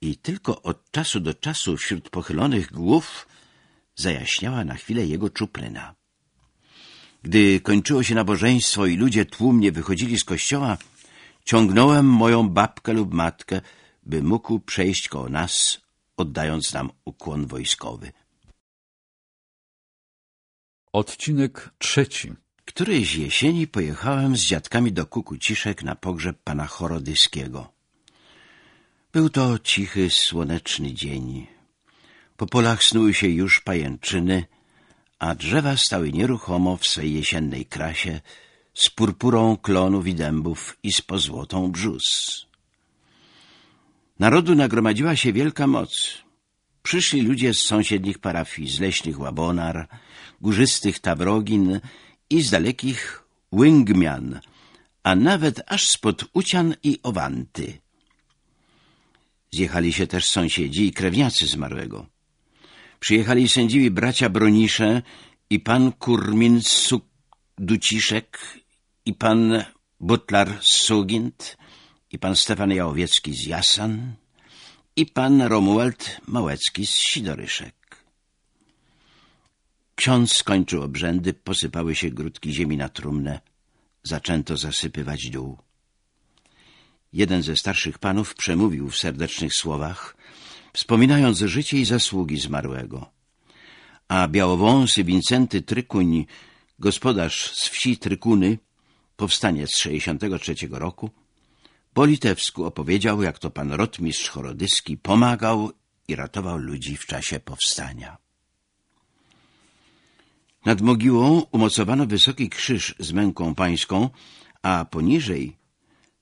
i tylko od czasu do czasu wśród pochylonych głów zajaśniała na chwilę jego czupryna. Gdy kończyło się nabożeństwo i ludzie tłumnie wychodzili z kościoła, ciągnąłem moją babkę lub matkę, by mógł przejść koło nas, oddając nam ukłon wojskowy. Odcinek trzeci Którejś jesieni pojechałem z dziadkami do Kukuciszek na pogrzeb pana Chorodyskiego. Był to cichy, słoneczny dzień. Po polach snuły się już pajęczyny, a drzewa stały nieruchomo w swej jesiennej krasie z purpurą klonów i dębów i z pozłotą brzus. Narodu nagromadziła się wielka moc. Przyszli ludzie z sąsiednich parafii, z leśnych łabonar, górzystych tawrogin i z dalekich Łęgmian, a nawet aż spod Ucian i Owanty. Zjechali się też sąsiedzi i krewniacy zmarłego. Przyjechali sędziwi bracia Bronisze i pan Kurmin z Duciszek i pan Butlar Sugint i pan Stefan Jałowiecki z Jasan i pan Romuald Małecki z Sidoryszek. Ksiądz skończył obrzędy, posypały się grudki ziemi na trumnę, zaczęto zasypywać dół. Jeden ze starszych panów przemówił w serdecznych słowach, wspominając życie i zasługi zmarłego. A białowąsy Wincenty Trykuń, gospodarz z wsi Trykuny, powstaniec z 63 roku, po litewsku opowiedział, jak to pan rotmistrz Chorodyski pomagał i ratował ludzi w czasie powstania. Nad mogiłą umocowano wysoki krzyż z męką pańską, a poniżej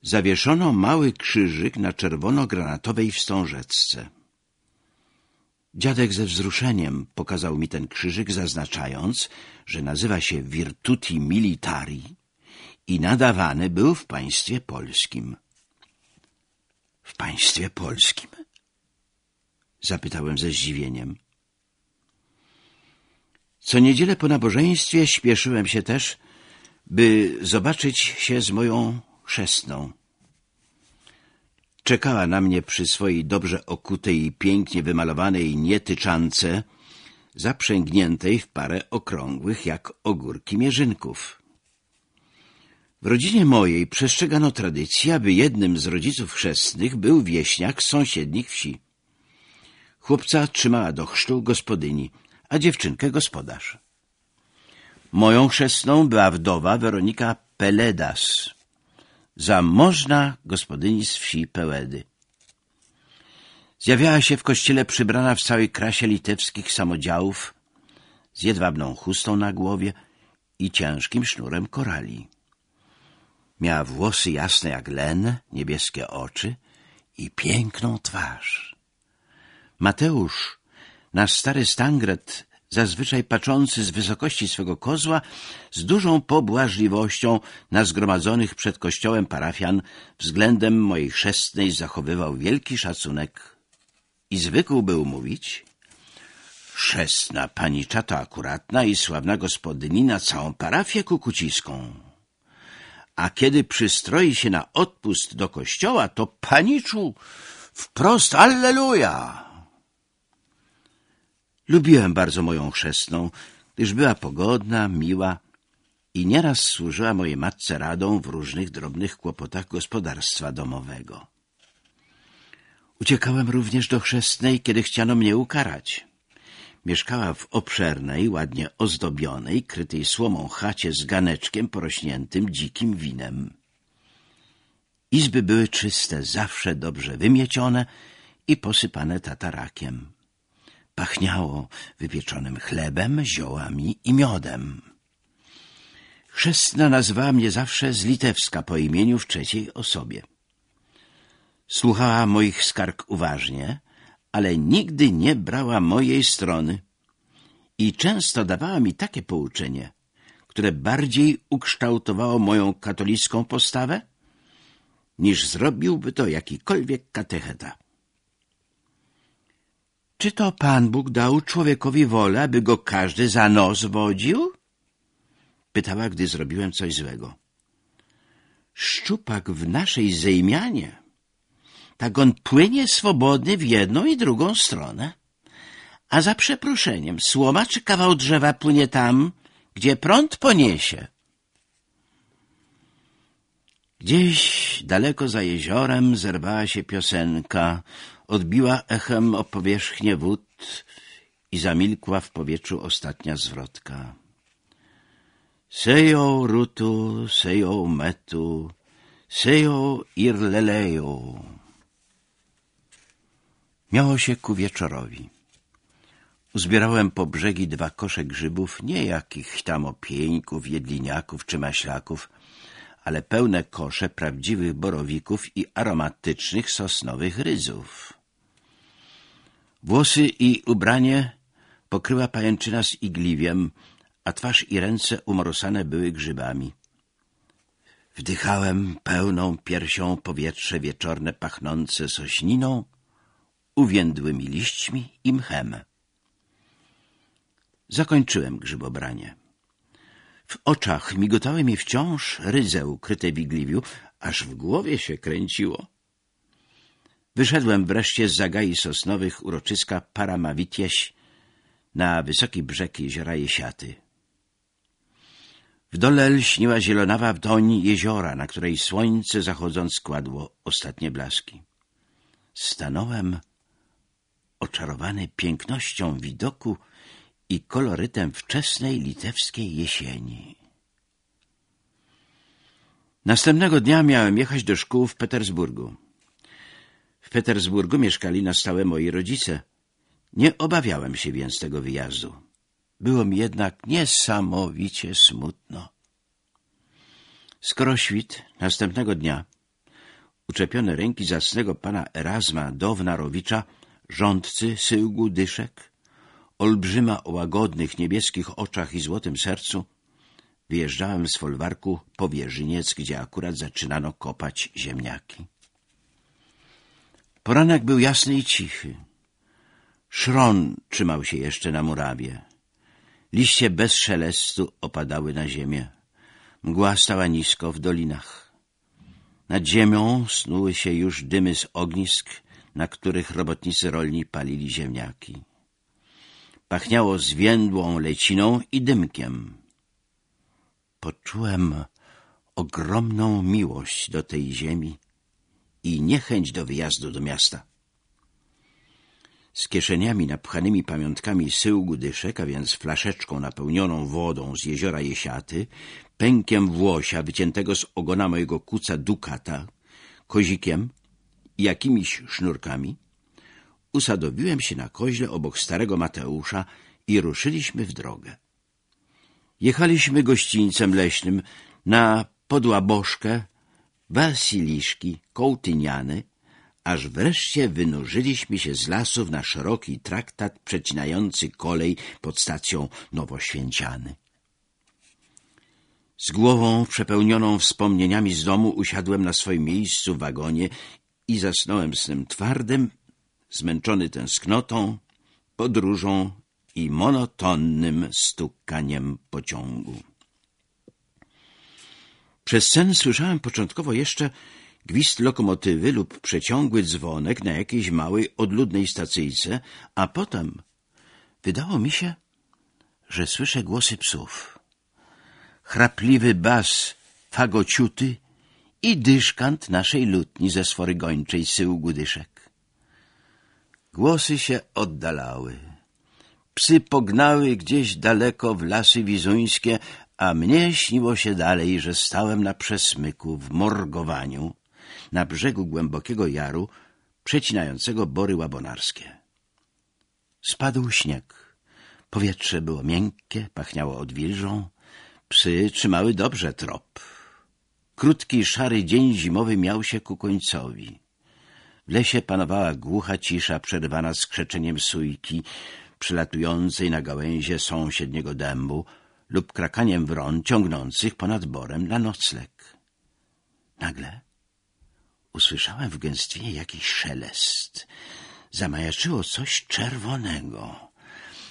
zawieszono mały krzyżyk na czerwono-granatowej wstążeczce. Dziadek ze wzruszeniem pokazał mi ten krzyżyk, zaznaczając, że nazywa się Virtuti Militari i nadawany był w państwie polskim. W państwie polskim? Zapytałem ze zdziwieniem. Co niedzielę po nabożeństwie śpieszyłem się też, by zobaczyć się z moją chrzestną. Czekała na mnie przy swojej dobrze okutej i pięknie wymalowanej nietyczance, zaprzęgniętej w parę okrągłych jak ogórki mierzynków. W rodzinie mojej przestrzegano tradycję, aby jednym z rodziców chrzestnych był wieśniak z sąsiednich wsi. Chłopca trzymała do chrztu gospodyni, a dziewczynkę gospodarz. Moją chrzestną była wdowa Weronika Peledas, zamożna gospodyni z wsi Pełedy. Zjawiała się w kościele przybrana w całej krasie litewskich samodziałów, z jedwabną chustą na głowie i ciężkim sznurem korali. Miała włosy jasne jak len, niebieskie oczy i piękną twarz. Mateusz, nasz stary stangret, zazwyczaj patrzący z wysokości swego kozła, z dużą pobłażliwością na zgromadzonych przed kościołem parafian względem mojej chrzestnej zachowywał wielki szacunek i zwykł był mówić Chrzestna panicza to akuratna i sławna gospodyni na całą parafię kukuciską. A kiedy przystroi się na odpust do kościoła, to paniczu wprost Alleluja! Lubiłem bardzo moją chrzestną, gdyż była pogodna, miła i nieraz służyła mojej matce radą w różnych drobnych kłopotach gospodarstwa domowego. Uciekałem również do chrzestnej, kiedy chciano mnie ukarać. Mieszkała w obszernej, ładnie ozdobionej, krytej słomą chacie z ganeczkiem porośniętym dzikim winem. Izby były czyste, zawsze dobrze wymiecione i posypane tatarakiem. Pachniało wypieczonym chlebem, ziołami i miodem. Chrzestna nazwała mnie zawsze z litewska po imieniu w trzeciej osobie. Słuchała moich skarg uważnie, ale nigdy nie brała mojej strony i często dawała mi takie pouczenie, które bardziej ukształtowało moją katolicką postawę, niż zrobiłby to jakikolwiek katecheta. Czy to Pan Bóg dał człowiekowi wolę, aby go każdy za nos wodził? Pytała, gdy zrobiłem coś złego. Szczupak w naszej zejmianie tak on płynie swobodny w jedną i drugą stronę. A za przeproszeniem, słoma czy kawał drzewa płynie tam, gdzie prąd poniesie. Gdzieś daleko za jeziorem zerwała się piosenka, odbiła echem o powierzchnię wód i zamilkła w powietrzu ostatnia zwrotka. Sejo rutu, sejo metu, sejo irlelejo. Miało się ku wieczorowi. Uzbierałem po brzegi dwa kosze grzybów, nie jakichś tam opieńków, jedliniaków czy maślaków, ale pełne kosze prawdziwych borowików i aromatycznych sosnowych ryzów. Włosy i ubranie pokryła pajęczyna z igliwiem, a twarz i ręce umorosane były grzybami. Wdychałem pełną piersią powietrze wieczorne pachnące sośniną, uwiędłymi liśćmi i mchem. Zakończyłem grzybobranie. W oczach migotały mi wciąż ryze ukryte w igliwiu, aż w głowie się kręciło. Wyszedłem wreszcie z zagai sosnowych uroczyska Paramavitieś na wysoki brzeg jeziora Jesiaty. W dole lśniła zielonawa wdoń jeziora, na której słońce zachodząc kładło ostatnie blaski. Stanąłem oczarowany pięknością widoku i kolorytem wczesnej litewskiej jesieni. Następnego dnia miałem jechać do szkół w Petersburgu. W Petersburgu mieszkali na stałe moi rodzice. Nie obawiałem się więc tego wyjazdu. Było mi jednak niesamowicie smutno. Skoro świt następnego dnia uczepione ręki zacnego pana Erasma Downarowicza, rządcy syłgu dyszek, olbrzyma o łagodnych niebieskich oczach i złotym sercu, wyjeżdżałem z folwarku po Wierzyniec, gdzie akurat zaczynano kopać ziemniaki. Poranek był jasny i cichy. Szron trzymał się jeszcze na murawie. Liście bez szelestu opadały na ziemię. Mgła stała nisko w dolinach. Nad ziemią snuły się już dymy z ognisk, na których robotnicy rolni palili ziemniaki. Pachniało zwiędłą leciną i dymkiem. Poczułem ogromną miłość do tej ziemi i niechęć do wyjazdu do miasta. Z kieszeniami napchanymi pamiątkami syłgu dyszek, a więc flaszeczką napełnioną wodą z jeziora Jesiaty, pękiem włosia wyciętego z ogona mojego kuca dukata, kozikiem i jakimiś sznurkami, usadowiłem się na koźle obok starego Mateusza i ruszyliśmy w drogę. Jechaliśmy gościńcem leśnym na Podłabożkę, Wasiliszki, Kołtyniany, aż wreszcie wynurzyliśmy się z lasów na szeroki traktat przecinający kolej pod stacją Nowoświęciany. Z głową przepełnioną wspomnieniami z domu usiadłem na swoim miejscu w wagonie i zasnąłem snem twardym, zmęczony tęsknotą, podróżą i monotonnym stukaniem pociągu. Przez sen słyszałem początkowo jeszcze gwizd lokomotywy lub przeciągły dzwonek na jakiejś małej, odludnej stacyjce, a potem wydało mi się, że słyszę głosy psów. Chrapliwy bas fagociuty i dyszkant naszej lutni ze sfory gończej syłgu dyszek. Głosy się oddalały. Psy pognały gdzieś daleko w lasy wizuńskie, a mnie śniło się dalej, że stałem na przesmyku w morgowaniu, na brzegu głębokiego jaru, przecinającego bory łabonarskie. Spadł śnieg. Powietrze było miękkie, pachniało odwilżą. Psy trzymały dobrze trop. Krótki, szary dzień zimowy miał się ku końcowi. W lesie panowała głucha cisza, przerwana skrzeczeniem sójki, przylatującej na gałęzie sąsiedniego dębu lub krakaniem wron ciągnących ponad borem na nocleg. Nagle usłyszałem w gęstwinie jakiś szelest. Zamajaczyło coś czerwonego.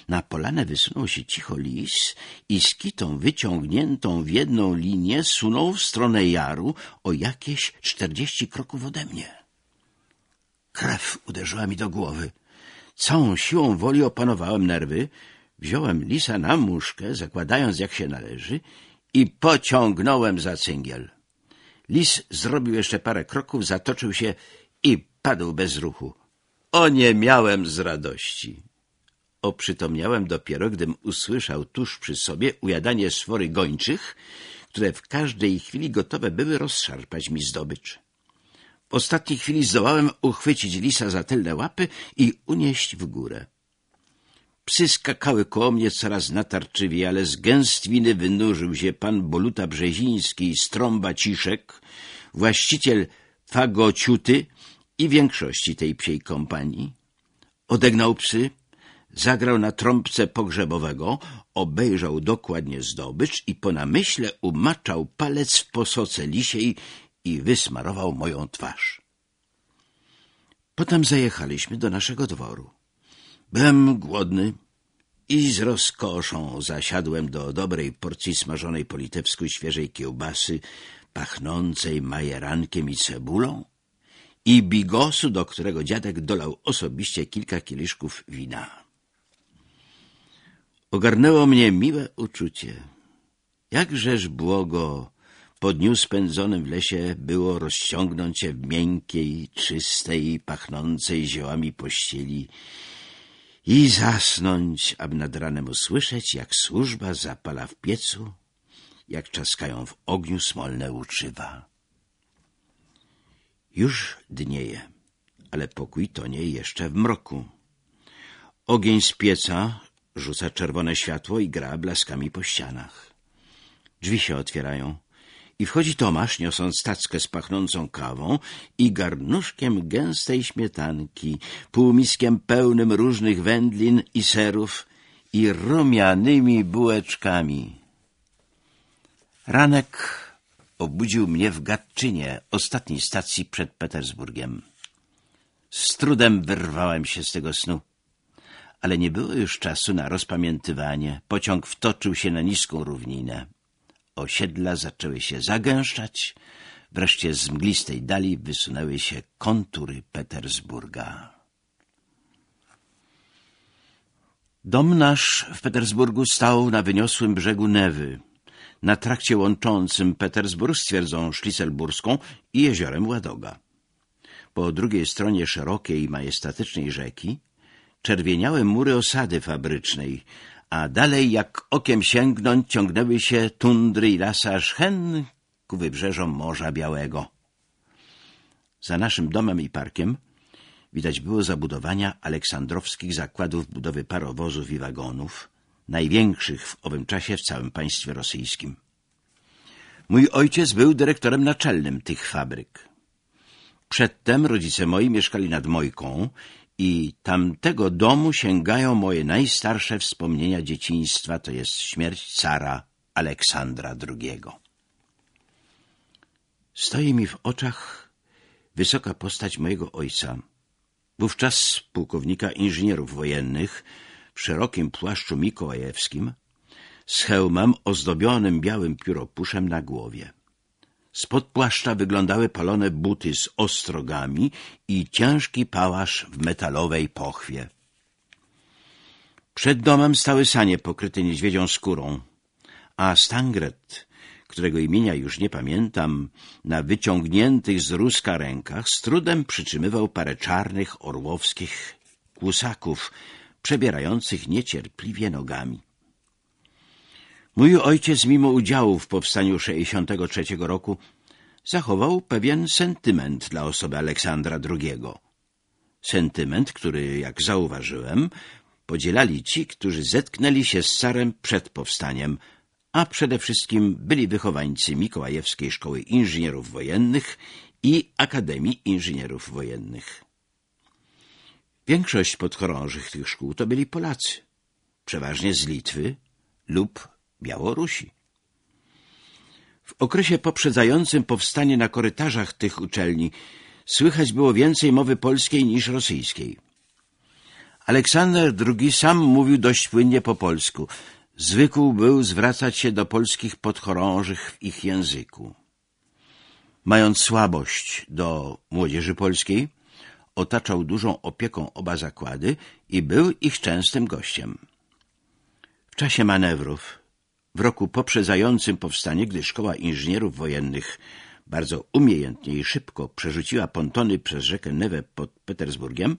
Na polanę wysunął się cicho lis i z kitą wyciągniętą w jedną linię sunął w stronę jaru o jakieś czterdzieści kroków ode mnie. Krew uderzyła mi do głowy. Całą siłą woli opanowałem nerwy, wziąłem lisa na muszkę, zakładając jak się należy i pociągnąłem za cyngiel. Lis zrobił jeszcze parę kroków, zatoczył się i padł bez ruchu. O nie miałem z radości. Oprzytomniałem dopiero, gdym usłyszał tuż przy sobie ujadanie sfory gończych, które w każdej chwili gotowe były rozszarpać mi zdobycz. W ostatniej chwili zdołałem uchwycić lisa za tylne łapy i unieść w górę. Psy skakały koło mnie coraz natarczywiej, ale z gęstwiny wynurzył się pan Boluta Brzeziński z Trąba Ciszek, właściciel fagociuty i większości tej psiej kompanii. Odegnał psy, zagrał na trąbce pogrzebowego, obejrzał dokładnie zdobycz i po namyśle umaczał palec w posoce lisiej i wysmarował moją twarz. Potem zajechaliśmy do naszego dworu. Byłem głodny i z rozkoszą zasiadłem do dobrej porcji smażonej po litewsku świeżej kiełbasy, pachnącej majerankiem i cebulą i bigosu, do którego dziadek dolał osobiście kilka kieliszków wina. Ogarnęło mnie miłe uczucie. Jakżeż błogo po dniu spędzonym w lesie było rozciągnąć się w miękkiej, czystej, pachnącej ziołami pościeli i zasnąć, aby nad ranem usłyszeć, jak służba zapala w piecu, jak czaskają w ogniu smolne łuczywa. Już dnieje, ale pokój tonie jeszcze w mroku. Ogień z pieca rzuca czerwone światło i gra blaskami po ścianach. Drzwi się otwierają i wchodzi Tomasz, niosąc tackę z pachnącą kawą i garnuszkiem gęstej śmietanki, półmiskiem pełnym różnych wędlin i serów i rumianymi bułeczkami. Ranek obudził mnie w Gatczynie, ostatniej stacji przed Petersburgiem. Z trudem wyrwałem się z tego snu ale nie było już czasu na rozpamiętywanie. Pociąg wtoczył się na niską równinę. Osiedla zaczęły się zagęszczać, wreszcie z mglistej dali wysunęły się kontury Petersburga. Dom nasz w Petersburgu stał na wyniosłym brzegu Newy, na trakcie łączącym Petersburg z twierdzą szliselburską i jeziorem Ładoga. Po drugiej stronie szerokiej i majestatycznej rzeki czerwieniały mury osady fabrycznej, a dalej jak okiem sięgnąć ciągnęły się tundry i lasy aż hen ku wybrzeżom Morza Białego. Za naszym domem i parkiem widać było zabudowania aleksandrowskich zakładów budowy parowozów i wagonów, największych w owym czasie w całym państwie rosyjskim. Mój ojciec był dyrektorem naczelnym tych fabryk. Przedtem rodzice moi mieszkali nad Mojką i tamtego domu sięgają moje najstarsze wspomnienia dzieciństwa, to jest śmierć cara Aleksandra II. Stoi mi w oczach wysoka postać mojego ojca, wówczas pułkownika inżynierów wojennych w szerokim płaszczu mikołajewskim, z hełmem ozdobionym białym pióropuszem na głowie. Spod płaszcza wyglądały palone buty z ostrogami i ciężki pałasz w metalowej pochwie. Przed domem stały sanie pokryte niedźwiedzią skórą, a Stangret, którego imienia już nie pamiętam, na wyciągniętych z ruska rękach z trudem przytrzymywał parę czarnych orłowskich kłusaków, przebierających niecierpliwie nogami. Mój ojciec, mimo udziału w powstaniu 63 roku, zachował pewien sentyment dla osoby Aleksandra II. Sentyment, który, jak zauważyłem, podzielali ci, którzy zetknęli się z carem przed powstaniem, a przede wszystkim byli wychowańcy Mikołajewskiej Szkoły Inżynierów Wojennych i Akademii Inżynierów Wojennych. Większość podchorążych tych szkół to byli Polacy, przeważnie z Litwy lub Białorusi. W okresie poprzedzającym powstanie na korytarzach tych uczelni słychać było więcej mowy polskiej niż rosyjskiej. Aleksander II sam mówił dość płynnie po polsku. Zwykł był zwracać się do polskich podchorążych w ich języku. Mając słabość do młodzieży polskiej, otaczał dużą opieką oba zakłady i był ich częstym gościem. W czasie manewrów, w roku poprzedzającym powstanie, gdy Szkoła Inżynierów Wojennych bardzo umiejętnie i szybko przerzuciła pontony przez rzekę Newę pod Petersburgiem,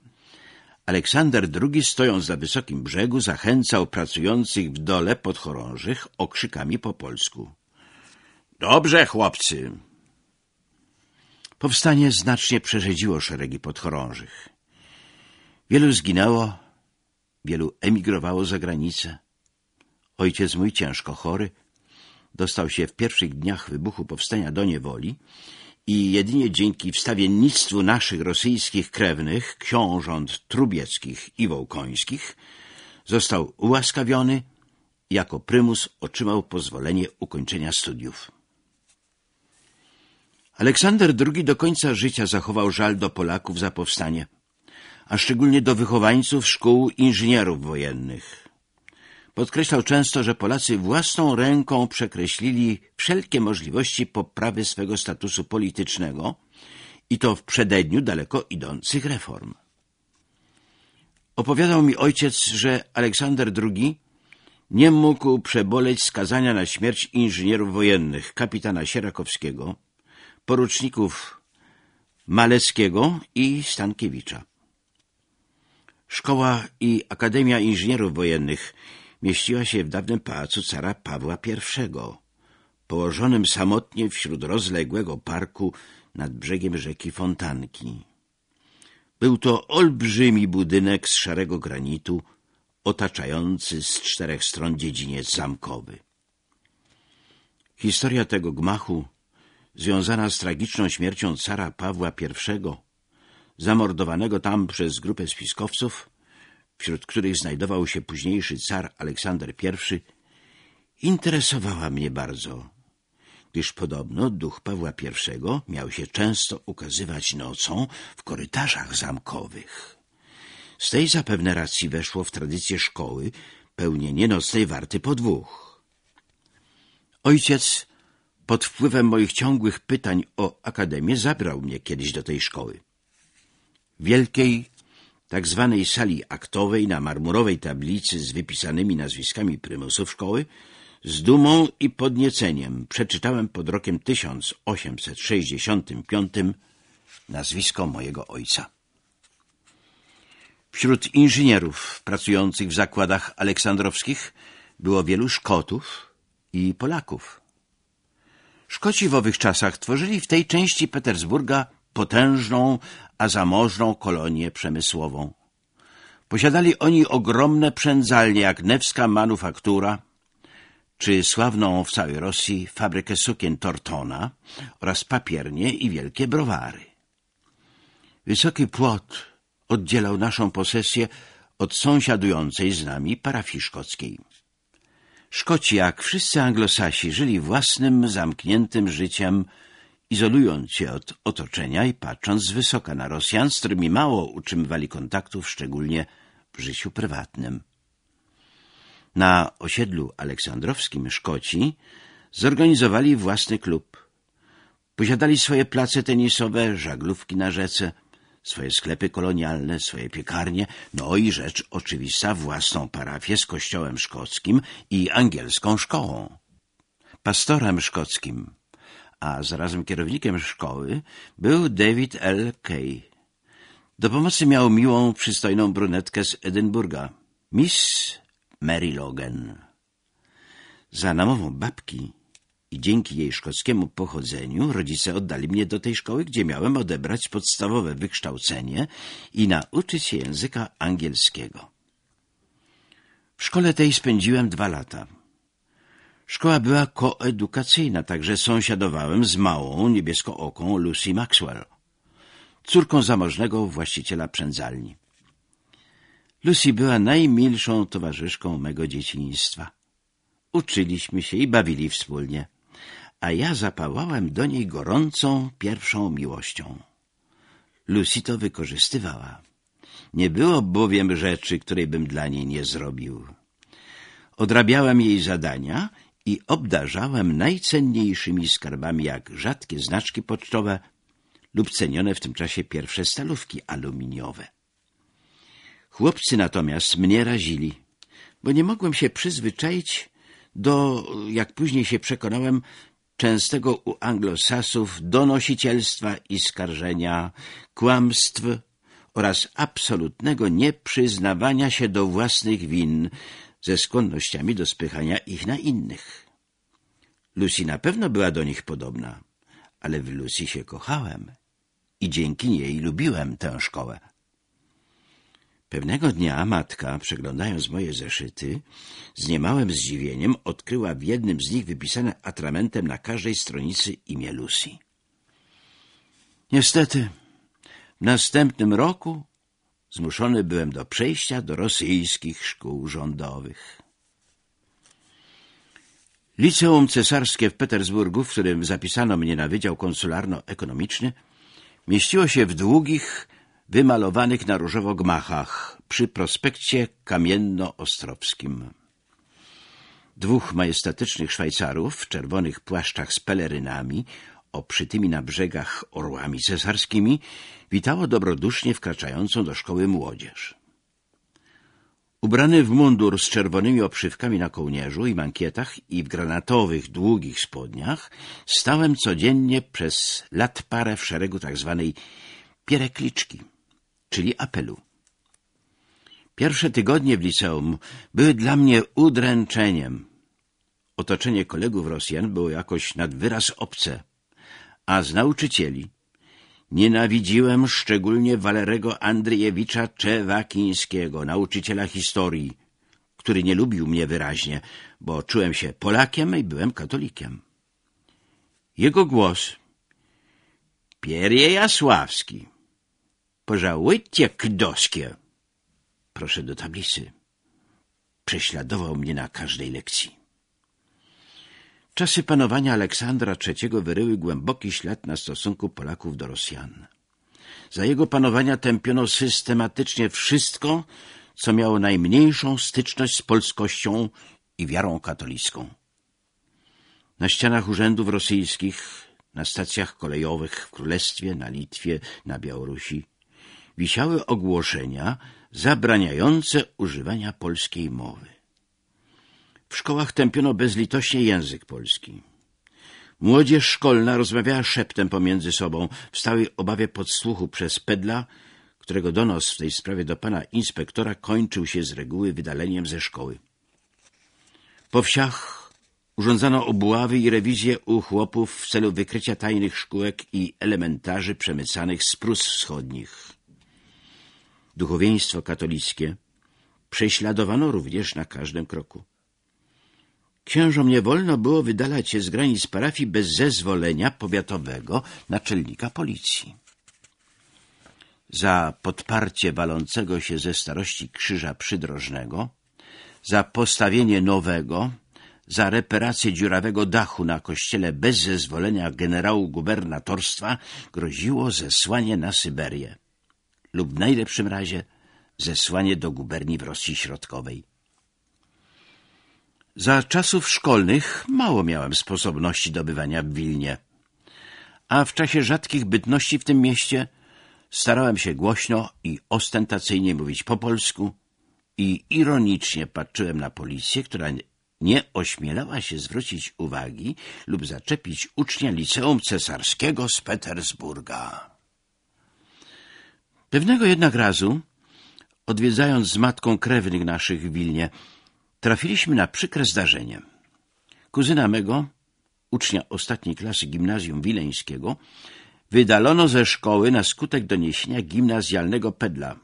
Aleksander II, stojąc na wysokim brzegu, zachęcał pracujących w dole podchorążych okrzykami po polsku. Dobrze, chłopcy! Powstanie znacznie przerzedziło szeregi podchorążych. Wielu zginęło, wielu emigrowało za granicę. Ojciec mój, ciężko chory, dostał się w pierwszych dniach wybuchu powstania do niewoli i jedynie dzięki wstawiennictwu naszych rosyjskich krewnych, książąt trubieckich i wołkońskich, został ułaskawiony i jako prymus otrzymał pozwolenie ukończenia studiów. Aleksander II do końca życia zachował żal do Polaków za powstanie, a szczególnie do wychowańców szkół inżynierów wojennych. Podkreślał często, że Polacy własną ręką przekreślili wszelkie możliwości poprawy swego statusu politycznego i to w przededniu daleko idących reform. Opowiadał mi ojciec, że Aleksander II nie mógł przeboleć skazania na śmierć inżynierów wojennych kapitana Sierakowskiego, poruczników Maleckiego i Stankiewicza. Szkoła i Akademia Inżynierów Wojennych mieściła się w dawnym pałacu cara Pawła I, położonym samotnie wśród rozległego parku nad brzegiem rzeki Fontanki. Był to olbrzymi budynek z szarego granitu, otaczający z czterech stron dziedziniec zamkowy. Historia tego gmachu, związana z tragiczną śmiercią cara Pawła I, zamordowanego tam przez grupę spiskowców, wśród których znajdował się późniejszy car Aleksander I, interesowała mnie bardzo, gdyż podobno duch Pawła I miał się często ukazywać nocą w korytarzach zamkowych. Z tej zapewne racji weszło w tradycję szkoły pełnienie nocnej warty po dwóch. Ojciec pod wpływem moich ciągłych pytań o akademię zabrał mnie kiedyś do tej szkoły. Wielkiej, tak zwanej sali aktowej na marmurowej tablicy z wypisanymi nazwiskami prymusów szkoły, z dumą i podnieceniem przeczytałem pod rokiem 1865 nazwisko mojego ojca. Wśród inżynierów pracujących w zakładach aleksandrowskich było wielu Szkotów i Polaków. Szkoci w owych czasach tworzyli w tej części Petersburga potężną, a zamożną kolonię przemysłową. Posiadali oni ogromne przędzalnie jak Newska Manufaktura, czy sławną w całej Rosji fabrykę sukien Tortona oraz papiernie i wielkie browary. Wysoki płot oddzielał naszą posesję od sąsiadującej z nami parafii szkockiej. Szkoci, jak wszyscy anglosasi, żyli własnym, zamkniętym życiem, izolując się od otoczenia i patrząc z wysoka na Rosjan, z którymi mało utrzymywali kontaktów, szczególnie w życiu prywatnym. Na osiedlu aleksandrowskim Szkoci zorganizowali własny klub. Posiadali swoje place tenisowe, żaglówki na rzece, swoje sklepy kolonialne, swoje piekarnie, no i rzecz oczywista własną parafię z kościołem szkockim i angielską szkołą. Pastorem szkockim, a zarazem kierownikiem szkoły był David L. Kay. Do pomocy miał miłą, przystojną brunetkę z Edynburga, Miss Mary Logan. Za namową babki i dzięki jej szkockiemu pochodzeniu rodzice oddali mnie do tej szkoły, gdzie miałem odebrać podstawowe wykształcenie i nauczyć się języka angielskiego. W szkole tej spędziłem dwa lata. Szkoła była koedukacyjna, także sąsiadowałem z małą, niebieskooką Lucy Maxwell, córką zamożnego właściciela przędzalni. Lucy była najmilszą towarzyszką mego dzieciństwa. Uczyliśmy się i bawili wspólnie a ja zapałałem do niej gorącą pierwszą miłością. Lucy to wykorzystywała. Nie było bowiem rzeczy, której bym dla niej nie zrobił. Odrabiałem jej zadania i obdarzałem najcenniejszymi skarbami jak rzadkie znaczki pocztowe lub cenione w tym czasie pierwsze stalówki aluminiowe. Chłopcy natomiast mnie razili, bo nie mogłem się przyzwyczaić do, jak później się przekonałem, częstego u anglosasów donosicielstwa i skarżenia, kłamstw oraz absolutnego nieprzyznawania się do własnych win ze skłonnościami do spychania ich na innych. Lucy na pewno była do nich podobna, ale w Lucy się kochałem i dzięki niej lubiłem tę szkołę. Pewnego dnia matka, przeglądając moje zeszyty, z niemałym zdziwieniem odkryła w jednym z nich wypisane atramentem na każdej stronicy imię Lucy. Niestety, w następnym roku zmuszony byłem do przejścia do rosyjskich szkół rządowych. Liceum cesarskie w Petersburgu, w którym zapisano mnie na Wydział Konsularno-Ekonomiczny, mieściło się w długich, wymalowanych na różowo gmachach przy prospekcie kamienno-ostrowskim. Dwóch majestatycznych Szwajcarów w czerwonych płaszczach z pelerynami, oprzytymi na brzegach orłami cesarskimi, witało dobrodusznie wkraczającą do szkoły młodzież. Ubrany w mundur z czerwonymi obszywkami na kołnierzu i mankietach i w granatowych, długich spodniach, stałem codziennie przez lat parę w szeregu tak zwanej pierekliczki, czyli apelu. Pierwsze tygodnie w liceum były dla mnie udręczeniem. Otoczenie kolegów Rosjan było jakoś nad wyraz obce, a z nauczycieli Nienawidziłem szczególnie Walerego Andrzejewicza Czewakińskiego, nauczyciela historii, który nie lubił mnie wyraźnie, bo czułem się Polakiem i byłem katolikiem. Jego głos Pierje Jasławski Pożałujcie kdoskie Proszę do tablicy. Prześladował mnie na każdej lekcji. Czasy panowania Aleksandra III wyryły głęboki ślad na stosunku Polaków do Rosjan. Za jego panowania tępiono systematycznie wszystko, co miało najmniejszą styczność z polskością i wiarą katolicką. Na ścianach urzędów rosyjskich, na stacjach kolejowych w Królestwie, na Litwie, na Białorusi wisiały ogłoszenia zabraniające używania polskiej mowy. W szkołach tępiono bezlitośnie język polski. Młodzież szkolna rozmawiała szeptem pomiędzy sobą, w stałej obawie podsłuchu przez pedla, którego donos w tej sprawie do pana inspektora kończył się z reguły wydaleniem ze szkoły. Po wsiach urządzano obławy i rewizje u chłopów w celu wykrycia tajnych szkółek i elementarzy przemycanych z Prus Wschodnich. Duchowieństwo katolickie prześladowano również na każdym kroku. Księżom nie wolno było wydalać się z granic parafii bez zezwolenia powiatowego naczelnika policji. Za podparcie walącego się ze starości krzyża przydrożnego, za postawienie nowego, za reperację dziurawego dachu na kościele bez zezwolenia generału gubernatorstwa groziło zesłanie na Syberię lub w najlepszym razie zesłanie do guberni w Rosji Środkowej. Za czasów szkolnych mało miałem sposobności do bywania w Wilnie, a w czasie rzadkich bytności w tym mieście starałem się głośno i ostentacyjnie mówić po polsku i ironicznie patrzyłem na policję, która nie ośmielała się zwrócić uwagi lub zaczepić ucznia liceum cesarskiego z Petersburga. Pewnego jednak razu, odwiedzając z matką krewnych naszych w Wilnie, trafiliśmy na przykre zdarzenie. Kuzyna mego, ucznia ostatniej klasy gimnazjum wileńskiego, wydalono ze szkoły na skutek doniesienia gimnazjalnego pedla,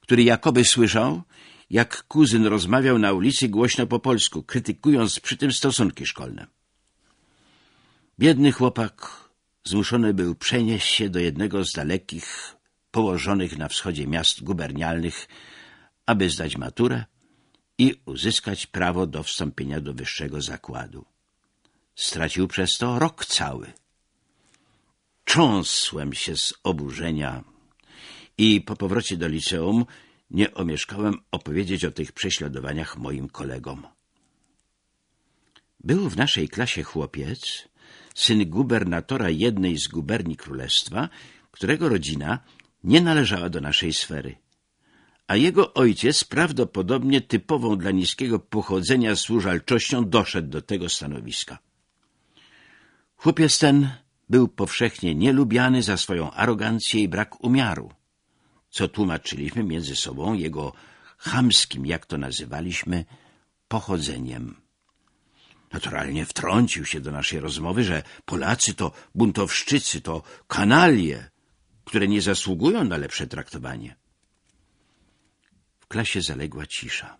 który jakoby słyszał, jak kuzyn rozmawiał na ulicy głośno po polsku, krytykując przy tym stosunki szkolne. Biedny chłopak zmuszony był przenieść się do jednego z dalekich, położonych na wschodzie miast gubernialnych, aby zdać maturę i uzyskać prawo do wstąpienia do wyższego zakładu. Stracił przez to rok cały. Cząsłem się z oburzenia i po powrocie do liceum nie omieszkałem opowiedzieć o tych prześladowaniach moim kolegom. Był w naszej klasie chłopiec, syn gubernatora jednej z guberni królestwa, którego rodzina nie należała do naszej sfery, a jego ojciec prawdopodobnie typową dla niskiego pochodzenia służalczością doszedł do tego stanowiska. Chłopiec ten był powszechnie nielubiany za swoją arogancję i brak umiaru, co tłumaczyliśmy między sobą jego chamskim, jak to nazywaliśmy, pochodzeniem. Naturalnie wtrącił się do naszej rozmowy, że Polacy to buntowszczycy, to kanalie, które nie zasługują na lepsze traktowanie. Klasie zaległa cisza.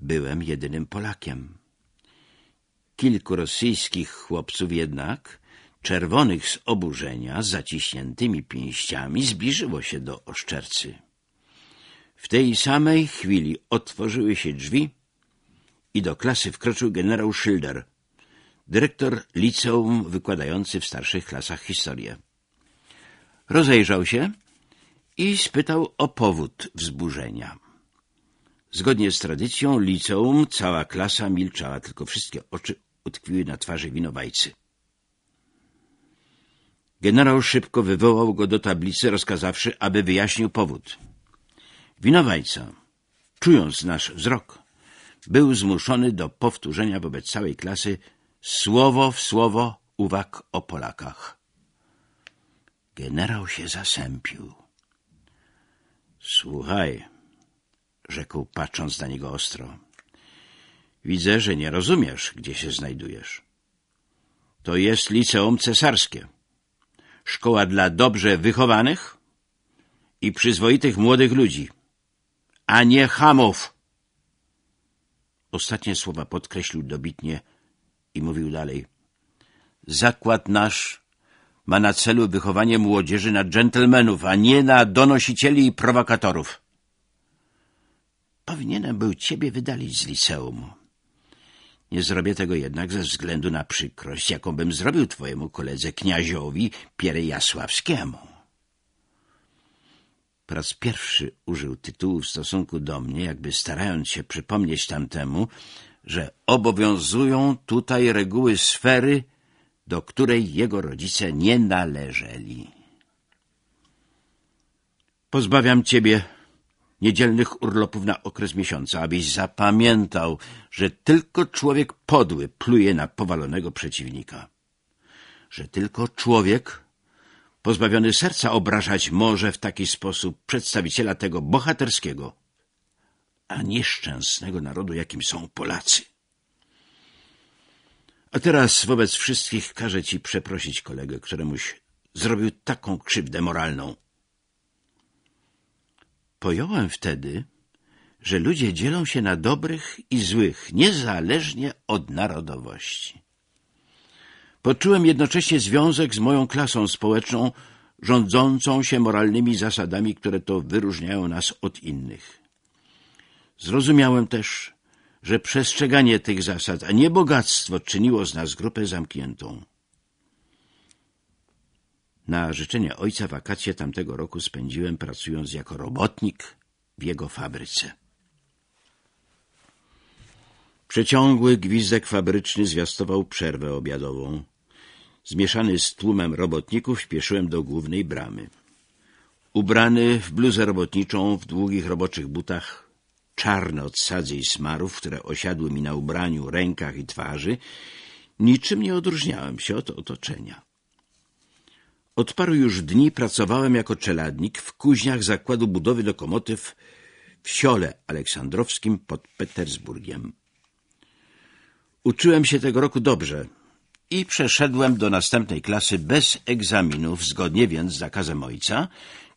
Byłem jedynym Polakiem. Kilku rosyjskich chłopców jednak, czerwonych z oburzenia, zaciśniętymi pięściami, zbliżyło się do oszczercy. W tej samej chwili otworzyły się drzwi i do klasy wkroczył generał Schilder, dyrektor liceum wykładający w starszych klasach historię. Rozejrzał się i spytał o powód wzburzenia. Zgodnie z tradycją liceum cała klasa milczała, tylko wszystkie oczy utkwiły na twarzy winowajcy. Generał szybko wywołał go do tablicy, rozkazawszy, aby wyjaśnił powód. Winowajca, czując nasz wzrok, był zmuszony do powtórzenia wobec całej klasy słowo w słowo uwag o Polakach. Generał się zasępił. Słuchaj, rzekł patrząc na niego ostro. Widzę, że nie rozumiesz, gdzie się znajdujesz. To jest liceum cesarskie. Szkoła dla dobrze wychowanych i przyzwoitych młodych ludzi, a nie hamów. Ostatnie słowa podkreślił dobitnie i mówił dalej. Zakład nasz ma na celu wychowanie młodzieży na dżentelmenów, a nie na donosicieli i prowokatorów. Powinienem był ciebie wydalić z liceum. Nie zrobię tego jednak ze względu na przykrość, jaką bym zrobił twojemu koledze kniaziowi Pierejasławskiemu. Po raz pierwszy użył tytułu w stosunku do mnie, jakby starając się przypomnieć tamtemu, że obowiązują tutaj reguły sfery, do której jego rodzice nie należeli. Pozbawiam ciebie niedzielnych urlopów na okres miesiąca, abyś zapamiętał, że tylko człowiek podły pluje na powalonego przeciwnika. Że tylko człowiek pozbawiony serca obrażać może w taki sposób przedstawiciela tego bohaterskiego, a nieszczęsnego narodu, jakim są Polacy. A teraz wobec wszystkich każę ci przeprosić kolegę, któremuś zrobił taką krzywdę moralną. Pojąłem wtedy, że ludzie dzielą się na dobrych i złych, niezależnie od narodowości. Poczułem jednocześnie związek z moją klasą społeczną, rządzącą się moralnymi zasadami, które to wyróżniają nas od innych. Zrozumiałem też, że przestrzeganie tych zasad, a nie bogactwo, czyniło z nas grupę zamkniętą. Na życzenie ojca wakacje tamtego roku spędziłem pracując jako robotnik w jego fabryce. Przeciągły gwizdek fabryczny zwiastował przerwę obiadową. Zmieszany z tłumem robotników śpieszyłem do głównej bramy. Ubrany w bluzę robotniczą, w długich roboczych butach, czarne od sadzy i smarów, które osiadły mi na ubraniu, rękach i twarzy, niczym nie odróżniałem się od otoczenia. Od paru już dni pracowałem jako czeladnik w kuźniach zakładu budowy lokomotyw w Siole Aleksandrowskim pod Petersburgiem. Uczyłem się tego roku dobrze i przeszedłem do następnej klasy bez egzaminów, zgodnie więc z zakazem ojca.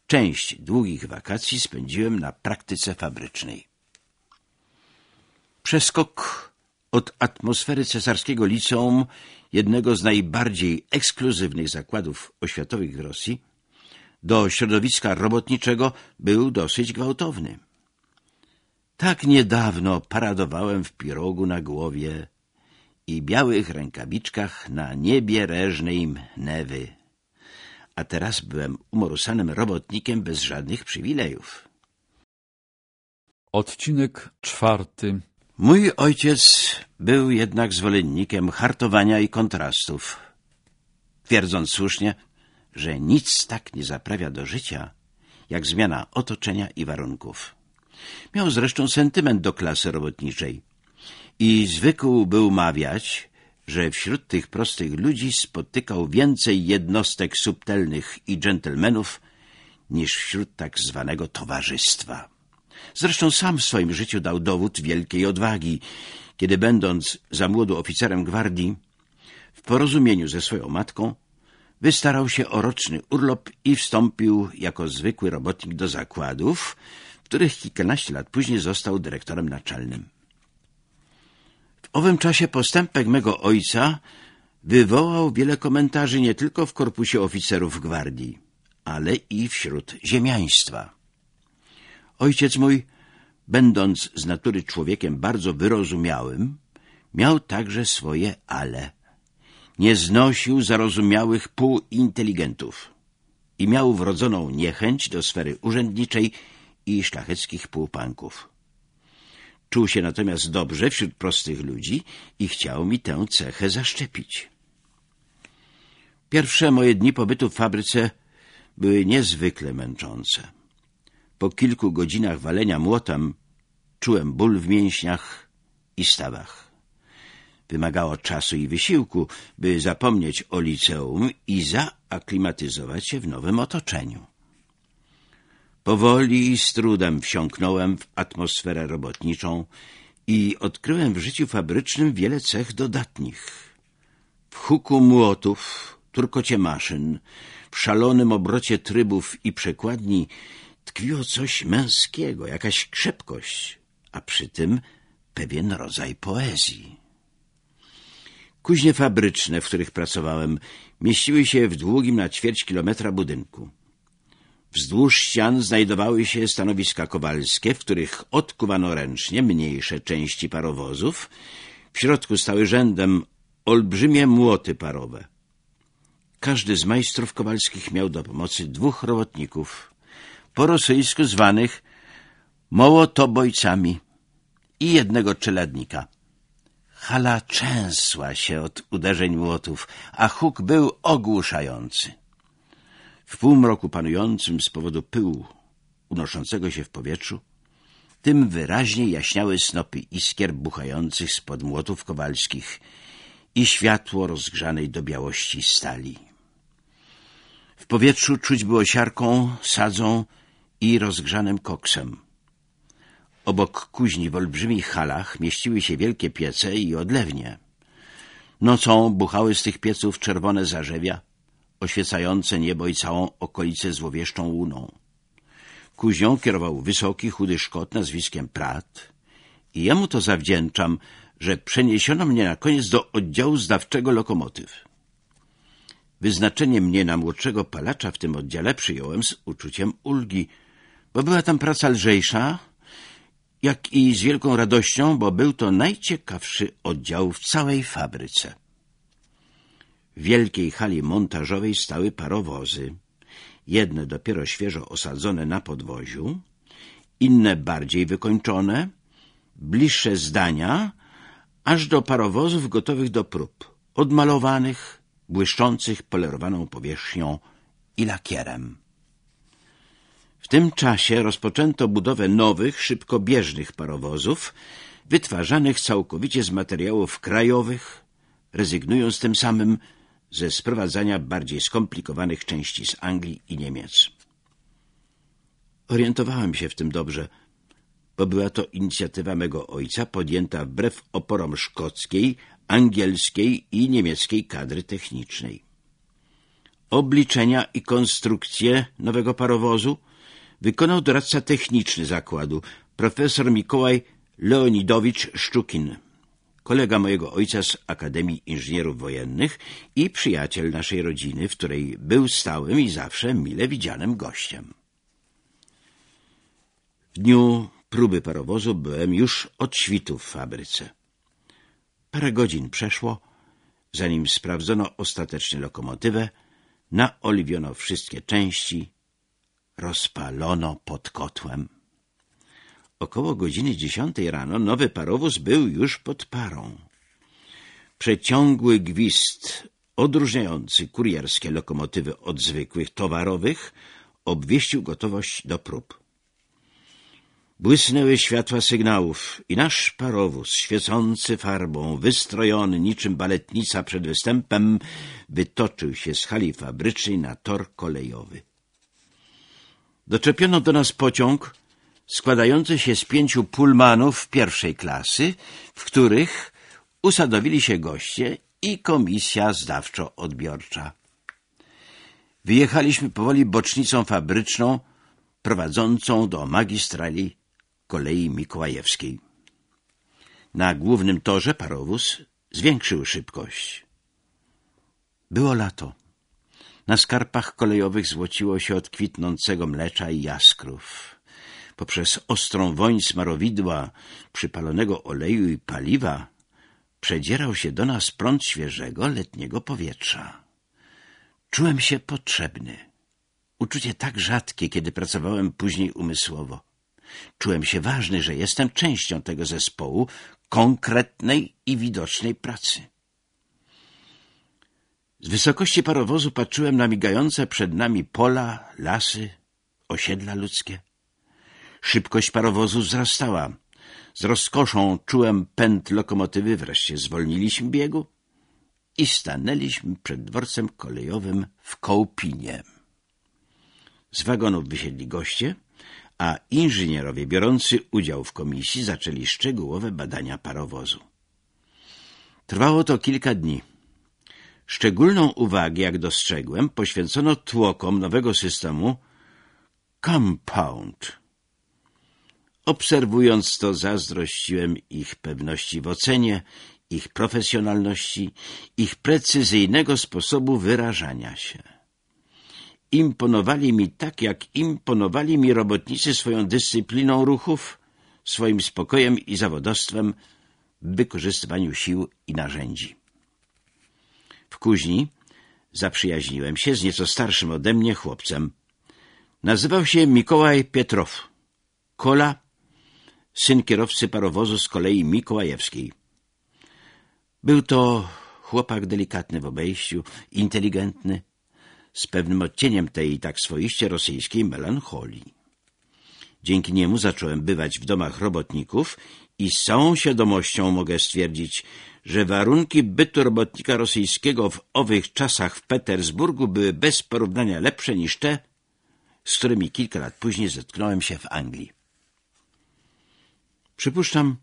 Część długich wakacji spędziłem na praktyce fabrycznej. Przeskok od atmosfery cesarskiego liceum, jednego z najbardziej ekskluzywnych zakładów oświatowych w Rosji, do środowiska robotniczego był dosyć gwałtowny. Tak niedawno paradowałem w pirogu na głowie i białych rękawiczkach na niebie reżnej mnewy. A teraz byłem umorusanym robotnikiem bez żadnych przywilejów. Odcinek czwarty Mój ojciec był jednak zwolennikiem hartowania i kontrastów, twierdząc słusznie, że nic tak nie zaprawia do życia, jak zmiana otoczenia i warunków. Miał zresztą sentyment do klasy robotniczej i zwykł był mawiać, że wśród tych prostych ludzi spotykał więcej jednostek subtelnych i dżentelmenów niż wśród tak zwanego towarzystwa. Zresztą sam w swoim życiu dał dowód wielkiej odwagi, kiedy będąc za młodu oficerem gwardii, w porozumieniu ze swoją matką, wystarał się o roczny urlop i wstąpił jako zwykły robotnik do zakładów, w których kilkanaście lat później został dyrektorem naczelnym. W owym czasie postępek mego ojca wywołał wiele komentarzy nie tylko w korpusie oficerów gwardii, ale i wśród ziemiaństwa. Ojciec mój, będąc z natury człowiekiem bardzo wyrozumiałym, miał także swoje ale. Nie znosił zarozumiałych półinteligentów i miał wrodzoną niechęć do sfery urzędniczej i szlacheckich półpanków. Czuł się natomiast dobrze wśród prostych ludzi i chciał mi tę cechę zaszczepić. Pierwsze moje dni pobytu w fabryce były niezwykle męczące. Po kilku godzinach walenia młotem czułem ból w mięśniach i stawach. Wymagało czasu i wysiłku, by zapomnieć o liceum i zaaklimatyzować się w nowym otoczeniu. Powoli i z trudem wsiąknąłem w atmosferę robotniczą i odkryłem w życiu fabrycznym wiele cech dodatnich. W huku młotów, turkocie maszyn, w szalonym obrocie trybów i przekładni tkwiło coś męskiego, jakaś krzepkość, a przy tym pewien rodzaj poezji. Kuźnie fabryczne, w których pracowałem, mieściły się w długim na ćwierć kilometra budynku. Wzdłuż ścian znajdowały się stanowiska kowalskie, w których odkuwano ręcznie mniejsze części parowozów. W środku stały rzędem olbrzymie młoty parowe. Każdy z majstrów kowalskich miał do pomocy dwóch robotników, po rosyjsku zwanych mołotobojcami i jednego czeladnika. Hala trzęsła się od uderzeń młotów, a huk był ogłuszający. W półmroku panującym z powodu pyłu unoszącego się w powietrzu, tym wyraźniej jaśniały snopy iskier buchających spod młotów kowalskich i światło rozgrzanej do białości stali. W powietrzu czuć było siarką, sadzą i rozgrzanym koksem. Obok kuźni w olbrzymich halach mieściły się wielkie piece i odlewnie. Nocą buchały z tych pieców czerwone zarzewia, oświecające niebo i całą okolicę złowieszczą łuną. Kuźnią kierował wysoki, chudy szkot nazwiskiem Prat i jemu to zawdzięczam, że przeniesiono mnie na koniec do oddziału zdawczego lokomotyw. Wyznaczenie mnie na młodszego palacza w tym oddziale przyjąłem z uczuciem ulgi, bo była tam praca lżejsza, jak i z wielką radością, bo był to najciekawszy oddział w całej fabryce. W wielkiej hali montażowej stały parowozy. Jedne dopiero świeżo osadzone na podwoziu, inne bardziej wykończone, bliższe zdania, aż do parowozów gotowych do prób, odmalowanych, błyszczących polerowaną powierzchnią i lakierem. W tym czasie rozpoczęto budowę nowych, szybkobieżnych parowozów, wytwarzanych całkowicie z materiałów krajowych, rezygnując tym samym ze sprowadzania bardziej skomplikowanych części z Anglii i Niemiec. Orientowałem się w tym dobrze, bo była to inicjatywa mego ojca podjęta wbrew oporom szkockiej, angielskiej i niemieckiej kadry technicznej. Obliczenia i konstrukcję nowego parowozu wykonał doradca techniczny zakładu, profesor Mikołaj Leonidowicz Szczukin kolega mojego ojca z Akademii Inżynierów Wojennych i przyjaciel naszej rodziny, w której był stałym i zawsze mile widzianym gościem. W dniu próby parowozu byłem już od świtu w fabryce. Parę godzin przeszło, zanim sprawdzono ostatecznie lokomotywę, naoliwiono wszystkie części, rozpalono pod kotłem. Około godziny dziesiątej rano nowy parowóz był już pod parą. Przeciągły gwizd odróżniający kurierskie lokomotywy od zwykłych towarowych, obwieścił gotowość do prób. Błysnęły światła sygnałów i nasz parowóz, świecący farbą, wystrojony niczym baletnica przed występem, wytoczył się z hali fabrycznej na tor kolejowy. Doczepiono do nas pociąg składający się z pięciu pulmanów pierwszej klasy, w których usadowili się goście i komisja zdawczo-odbiorcza. Wyjechaliśmy powoli bocznicą fabryczną prowadzącą do magistrali kolei mikołajewskiej. Na głównym torze parowóz zwiększył szybkość. Było lato. Na skarpach kolejowych złociło się od kwitnącego mlecza i jaskrów. Poprzez ostrą woń smarowidła, przypalonego oleju i paliwa przedzierał się do nas prąd świeżego letniego powietrza. Czułem się potrzebny. Uczucie tak rzadkie, kiedy pracowałem później umysłowo. Czułem się ważny, że jestem częścią tego zespołu konkretnej i widocznej pracy. Z wysokości parowozu patrzyłem na migające przed nami pola, lasy, osiedla ludzkie. Szybkość parowozu wzrastała. Z rozkoszą czułem pęd lokomotywy, wreszcie zwolniliśmy biegu i stanęliśmy przed dworcem kolejowym w Kołpinie. Z wagonów wysiedli goście, a inżynierowie biorący udział w komisji zaczęli szczegółowe badania parowozu. Trwało to kilka dni. Szczególną uwagę, jak dostrzegłem, poświęcono tłokom nowego systemu Compound. Obserwując to, zazdrościłem ich pewności w ocenie, ich profesjonalności, ich precyzyjnego sposobu wyrażania się. Imponowali mi tak, jak imponowali mi robotnicy swoją dyscypliną ruchów, swoim spokojem i zawodowstwem w wykorzystywaniu sił i narzędzi. W kuźni zaprzyjaźniłem się z nieco starszym ode mnie chłopcem. Nazywał się Mikołaj Pietrow. Kola, syn kierowcy parowozu z kolei Mikołajewskiej. Był to chłopak delikatny w obejściu, inteligentny, z pewnym odcieniem tej tak swoiście rosyjskiej melancholii. Dzięki niemu zacząłem bywać w domach robotników i z całą świadomością mogę stwierdzić, że warunki bytu robotnika rosyjskiego w owych czasach w Petersburgu były bez porównania lepsze niż te, z którymi kilka lat później zetknąłem się w Anglii. Przypuszczam,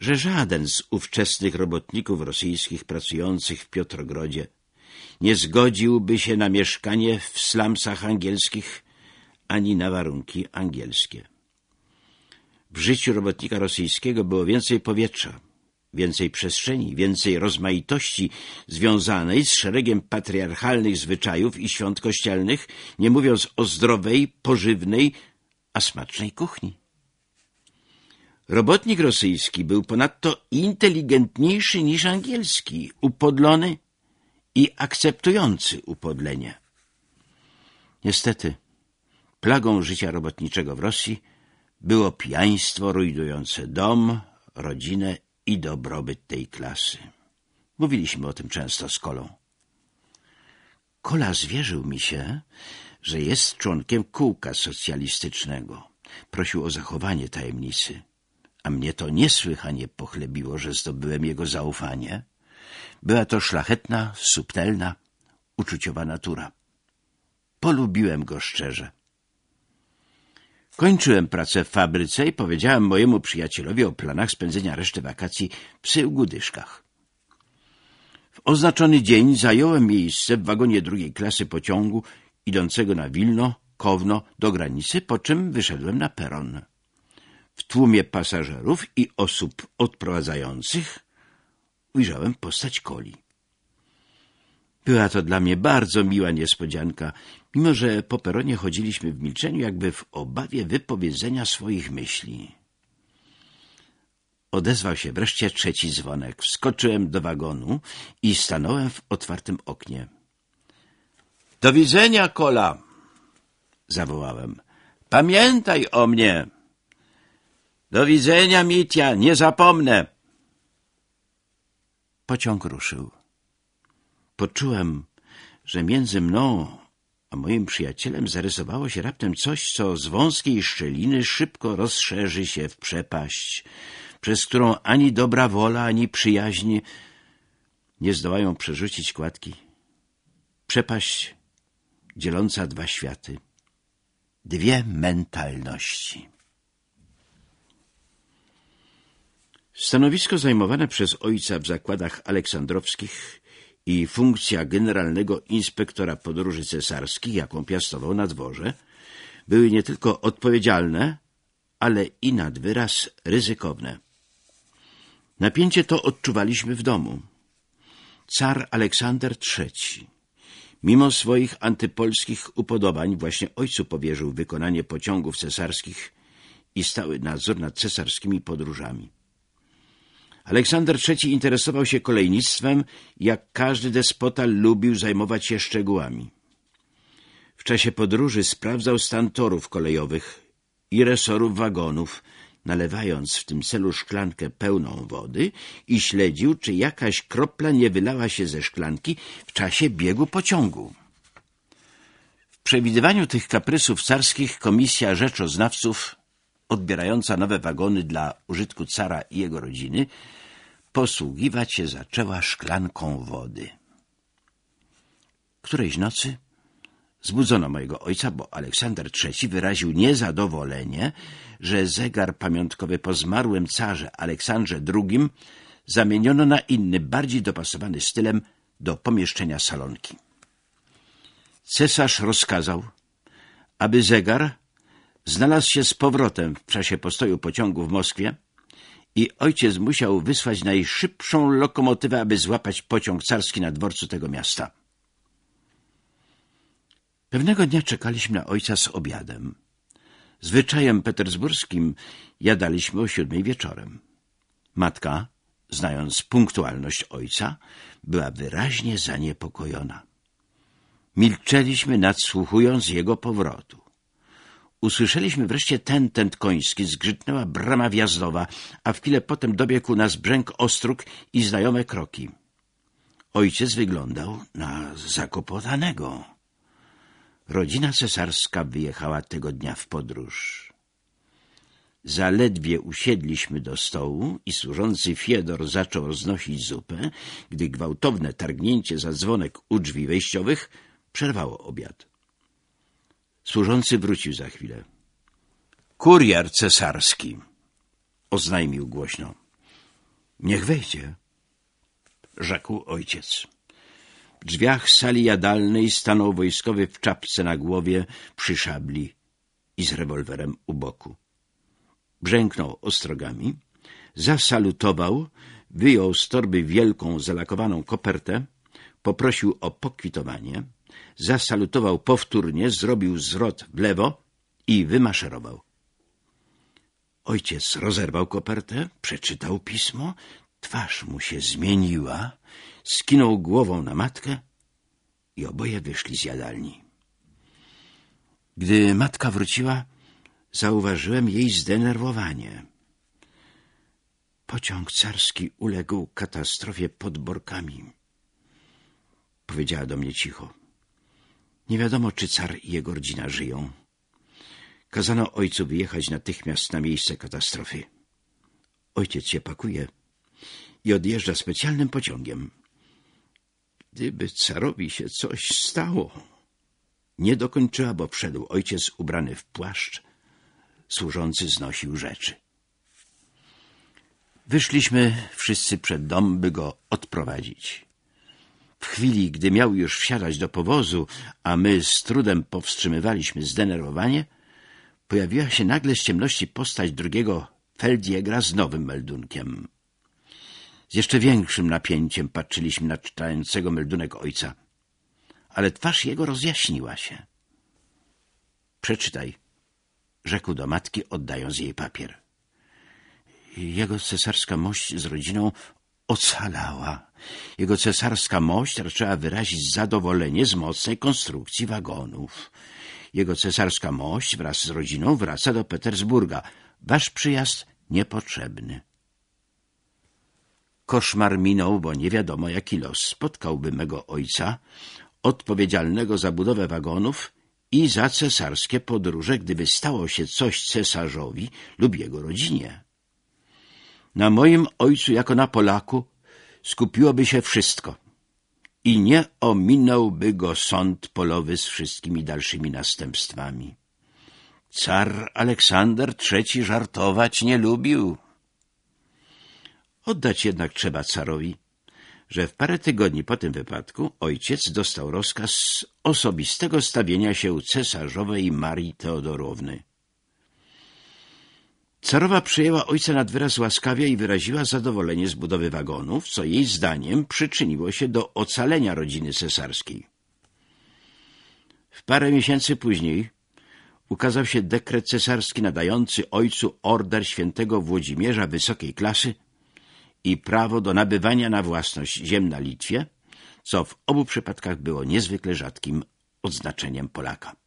że żaden z ówczesnych robotników rosyjskich pracujących w Piotrogrodzie nie zgodziłby się na mieszkanie w slumsach angielskich ani na warunki angielskie. W życiu robotnika rosyjskiego było więcej powietrza, więcej przestrzeni, więcej rozmaitości związanej z szeregiem patriarchalnych zwyczajów i świąt kościelnych, nie mówiąc o zdrowej, pożywnej, a smacznej kuchni. Robotnik rosyjski był ponadto inteligentniejszy niż angielski, upodlony i akceptujący upodlenie. Niestety, plagą życia robotniczego w Rosji było pijaństwo rujnujące dom, rodzinę i dobrobyt tej klasy. Mówiliśmy o tym często z Kolą. Kola zwierzył mi się, że jest członkiem kółka socjalistycznego. Prosił o zachowanie tajemnicy, a mnie to niesłychanie pochlebiło, że zdobyłem jego zaufanie. Była to szlachetna, subtelna, uczuciowa natura. Polubiłem go szczerze. Kończyłem pracę w fabryce i powiedziałem mojemu przyjacielowi o planach spędzenia reszty wakacji w Syłgudyszkach. W oznaczony dzień zająłem miejsce w wagonie drugiej klasy pociągu idącego na Wilno, Kowno do granicy, po czym wyszedłem na peron. W tłumie pasażerów i osób odprowadzających ujrzałem postać Koli. Była to dla mnie bardzo miła niespodzianka, mimo że po peronie chodziliśmy w milczeniu, jakby w obawie wypowiedzenia swoich myśli. Odezwał się wreszcie trzeci dzwonek. Wskoczyłem do wagonu i stanąłem w otwartym oknie. — Do widzenia, Kola! — zawołałem. — Pamiętaj o mnie! — Do widzenia, Mitya, nie zapomnę! Pociąg ruszył. Poczułem, że między mną a moim przyjacielem zarysowało się raptem coś, co z wąskiej szczeliny szybko rozszerzy się w przepaść, przez którą ani dobra wola, ani przyjaźń nie zdołają przerzucić kładki. Przepaść dzieląca dwa światy, dwie mentalności. Stanowisko zajmowane przez ojca w zakładach aleksandrowskich i funkcja generalnego inspektora podróży cesarskich, jaką piastował na dworze, były nie tylko odpowiedzialne, ale i nad wyraz ryzykowne. Napięcie to odczuwaliśmy w domu. Car Aleksander III, mimo swoich antypolskich upodobań, właśnie ojcu powierzył wykonanie pociągów cesarskich i stały nadzór nad cesarskimi podróżami. Aleksander III interesował się kolejnictwem, jak każdy despota lubił zajmować się szczegółami. W czasie podróży sprawdzał stan torów kolejowych i resorów wagonów, nalewając w tym celu szklankę pełną wody i śledził, czy jakaś kropla nie wylała się ze szklanki w czasie biegu pociągu. W przewidywaniu tych kaprysów carskich komisja rzeczoznawców odbierająca nowe wagony dla użytku cara i jego rodziny, posługiwać się zaczęła szklanką wody. Którejś nocy zbudzono mojego ojca, bo Aleksander III wyraził niezadowolenie, że zegar pamiątkowy po zmarłym carze Aleksandrze II zamieniono na inny, bardziej dopasowany stylem do pomieszczenia salonki. Cesarz rozkazał, aby zegar znalazł się z powrotem w czasie postoju pociągu w Moskwie i ojciec musiał wysłać najszybszą lokomotywę, aby złapać pociąg carski na dworcu tego miasta. Pewnego dnia czekaliśmy na ojca z obiadem. Zwyczajem petersburskim jadaliśmy o siódmej wieczorem. Matka, znając punktualność ojca, była wyraźnie zaniepokojona. Milczeliśmy, nadsłuchując jego powrotu. Usłyszeliśmy wreszcie ten tent koński, zgrzytnęła brama wjazdowa, a w chwilę potem dobiegł nas brzęk ostróg i znajome kroki. Ojciec wyglądał na zakopotanego. Rodzina cesarska wyjechała tego dnia w podróż. Zaledwie usiedliśmy do stołu i służący Fiedor zaczął roznosić zupę, gdy gwałtowne targnięcie za dzwonek u drzwi wejściowych przerwało obiad. Służący wrócił za chwilę. Kurier cesarski, oznajmił głośno. Niech wejdzie, rzekł ojciec. W drzwiach sali jadalnej stanął wojskowy w czapce na głowie, przy szabli i z rewolwerem u boku. Brzęknął ostrogami, zasalutował, wyjął z torby wielką, zalakowaną kopertę, poprosił o pokwitowanie — zasalutował powtórnie, zrobił zwrot w lewo i wymaszerował. Ojciec rozerwał kopertę, przeczytał pismo, twarz mu się zmieniła, skinął głową na matkę i oboje wyszli z jadalni. Gdy matka wróciła, zauważyłem jej zdenerwowanie. Pociąg carski uległ katastrofie pod Borkami. Powiedziała do mnie cicho. Nie wiadomo, czy car i jego rodzina żyją. Kazano ojcu wyjechać natychmiast na miejsce katastrofy. Ojciec się pakuje i odjeżdża specjalnym pociągiem. Gdyby carowi się coś stało... Nie dokończyła, bo wszedł ojciec ubrany w płaszcz. Służący znosił rzeczy. Wyszliśmy wszyscy przed dom, by go odprowadzić. W chwili, gdy miał już wsiadać do powozu, a my z trudem powstrzymywaliśmy zdenerwowanie, pojawiła się nagle z ciemności postać drugiego Feldjägra z nowym meldunkiem. Z jeszcze większym napięciem patrzyliśmy na czytającego meldunek ojca, ale twarz jego rozjaśniła się. Przeczytaj, rzekł do matki, oddając jej papier. Jego cesarska mość z rodziną ocalała. Jego cesarska mość raczyła wyrazić zadowolenie z mocnej konstrukcji wagonów. Jego cesarska mość wraz z rodziną wraca do Petersburga. Wasz przyjazd niepotrzebny. koszmar minął, bo nie wiadomo jaki los spotkałby mego ojca, odpowiedzialnego za budowę wagonów i za cesarskie podróże, gdyby stało się coś cesarzowi lub jego rodzinie. Na moim ojcu jako na Polaku skupiłoby się wszystko i nie ominąłby go sąd polowy z wszystkimi dalszymi następstwami. Car Aleksander III żartować nie lubił. Oddać jednak trzeba carowi, że w parę tygodni po tym wypadku ojciec dostał rozkaz osobistego stawienia się cesarzowej Marii Teodorowny. Carowa przyjęła ojca nad wyraz łaskawie i wyraziła zadowolenie z budowy wagonów, co jej zdaniem przyczyniło się do ocalenia rodziny cesarskiej. W parę miesięcy później ukazał się dekret cesarski nadający ojcu order świętego Włodzimierza wysokiej klasy i prawo do nabywania na własność ziem na Litwie, co w obu przypadkach było niezwykle rzadkim odznaczeniem Polaka.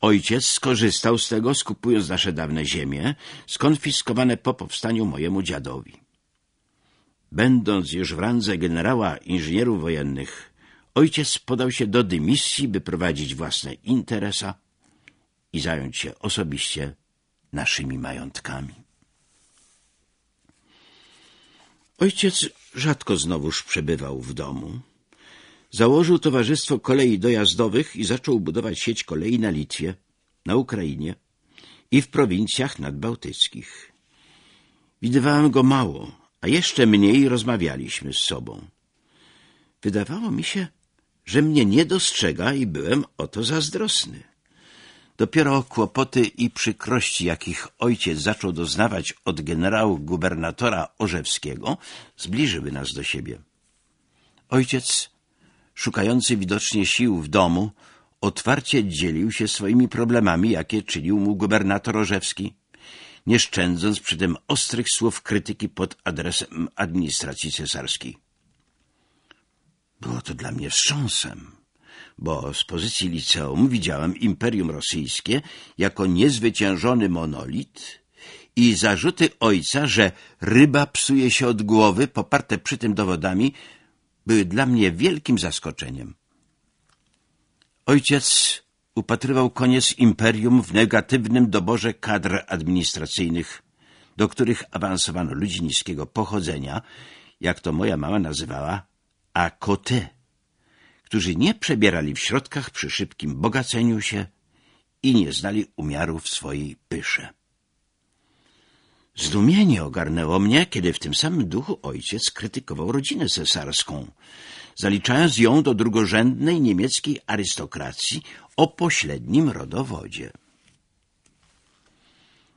Ojciec skorzystał z tego, skupując nasze dawne ziemie, skonfiskowane po powstaniu mojemu dziadowi. Będąc już w randze generała inżynierów wojennych, ojciec podał się do dymisji, by prowadzić własne interesa i zająć się osobiście naszymi majątkami. Ojciec rzadko znowuż przebywał w domu. Założył Towarzystwo Kolei Dojazdowych i zaczął budować sieć kolei na Litwie, na Ukrainie i w prowincjach nadbałtyckich. Widywałem go mało, a jeszcze mniej rozmawialiśmy z sobą. Wydawało mi się, że mnie nie dostrzega i byłem o to zazdrosny. Dopiero kłopoty i przykrości, jakich ojciec zaczął doznawać od generału gubernatora Orzewskiego, zbliżyły nas do siebie. Ojciec, szukający widocznie sił w domu, otwarcie dzielił się swoimi problemami, jakie czynił mu gubernator Orzewski, nie szczędząc przy tym ostrych słów krytyki pod adresem administracji cesarskiej. Było to dla mnie wstrząsem bo z pozycji liceum widziałem Imperium Rosyjskie jako niezwyciężony monolit i zarzuty ojca, że ryba psuje się od głowy, poparte przy tym dowodami, były dla mnie wielkim zaskoczeniem. Ojciec upatrywał koniec imperium w negatywnym doborze kadr administracyjnych, do których awansowano ludzi niskiego pochodzenia, jak to moja mama nazywała, a kote którzy nie przebierali w środkach przy szybkim bogaceniu się i nie znali umiaru w swojej pysze. Zdumienie ogarnęło mnie, kiedy w tym samym duchu ojciec krytykował rodzinę cesarską, zaliczając ją do drugorzędnej niemieckiej arystokracji o pośrednim rodowodzie.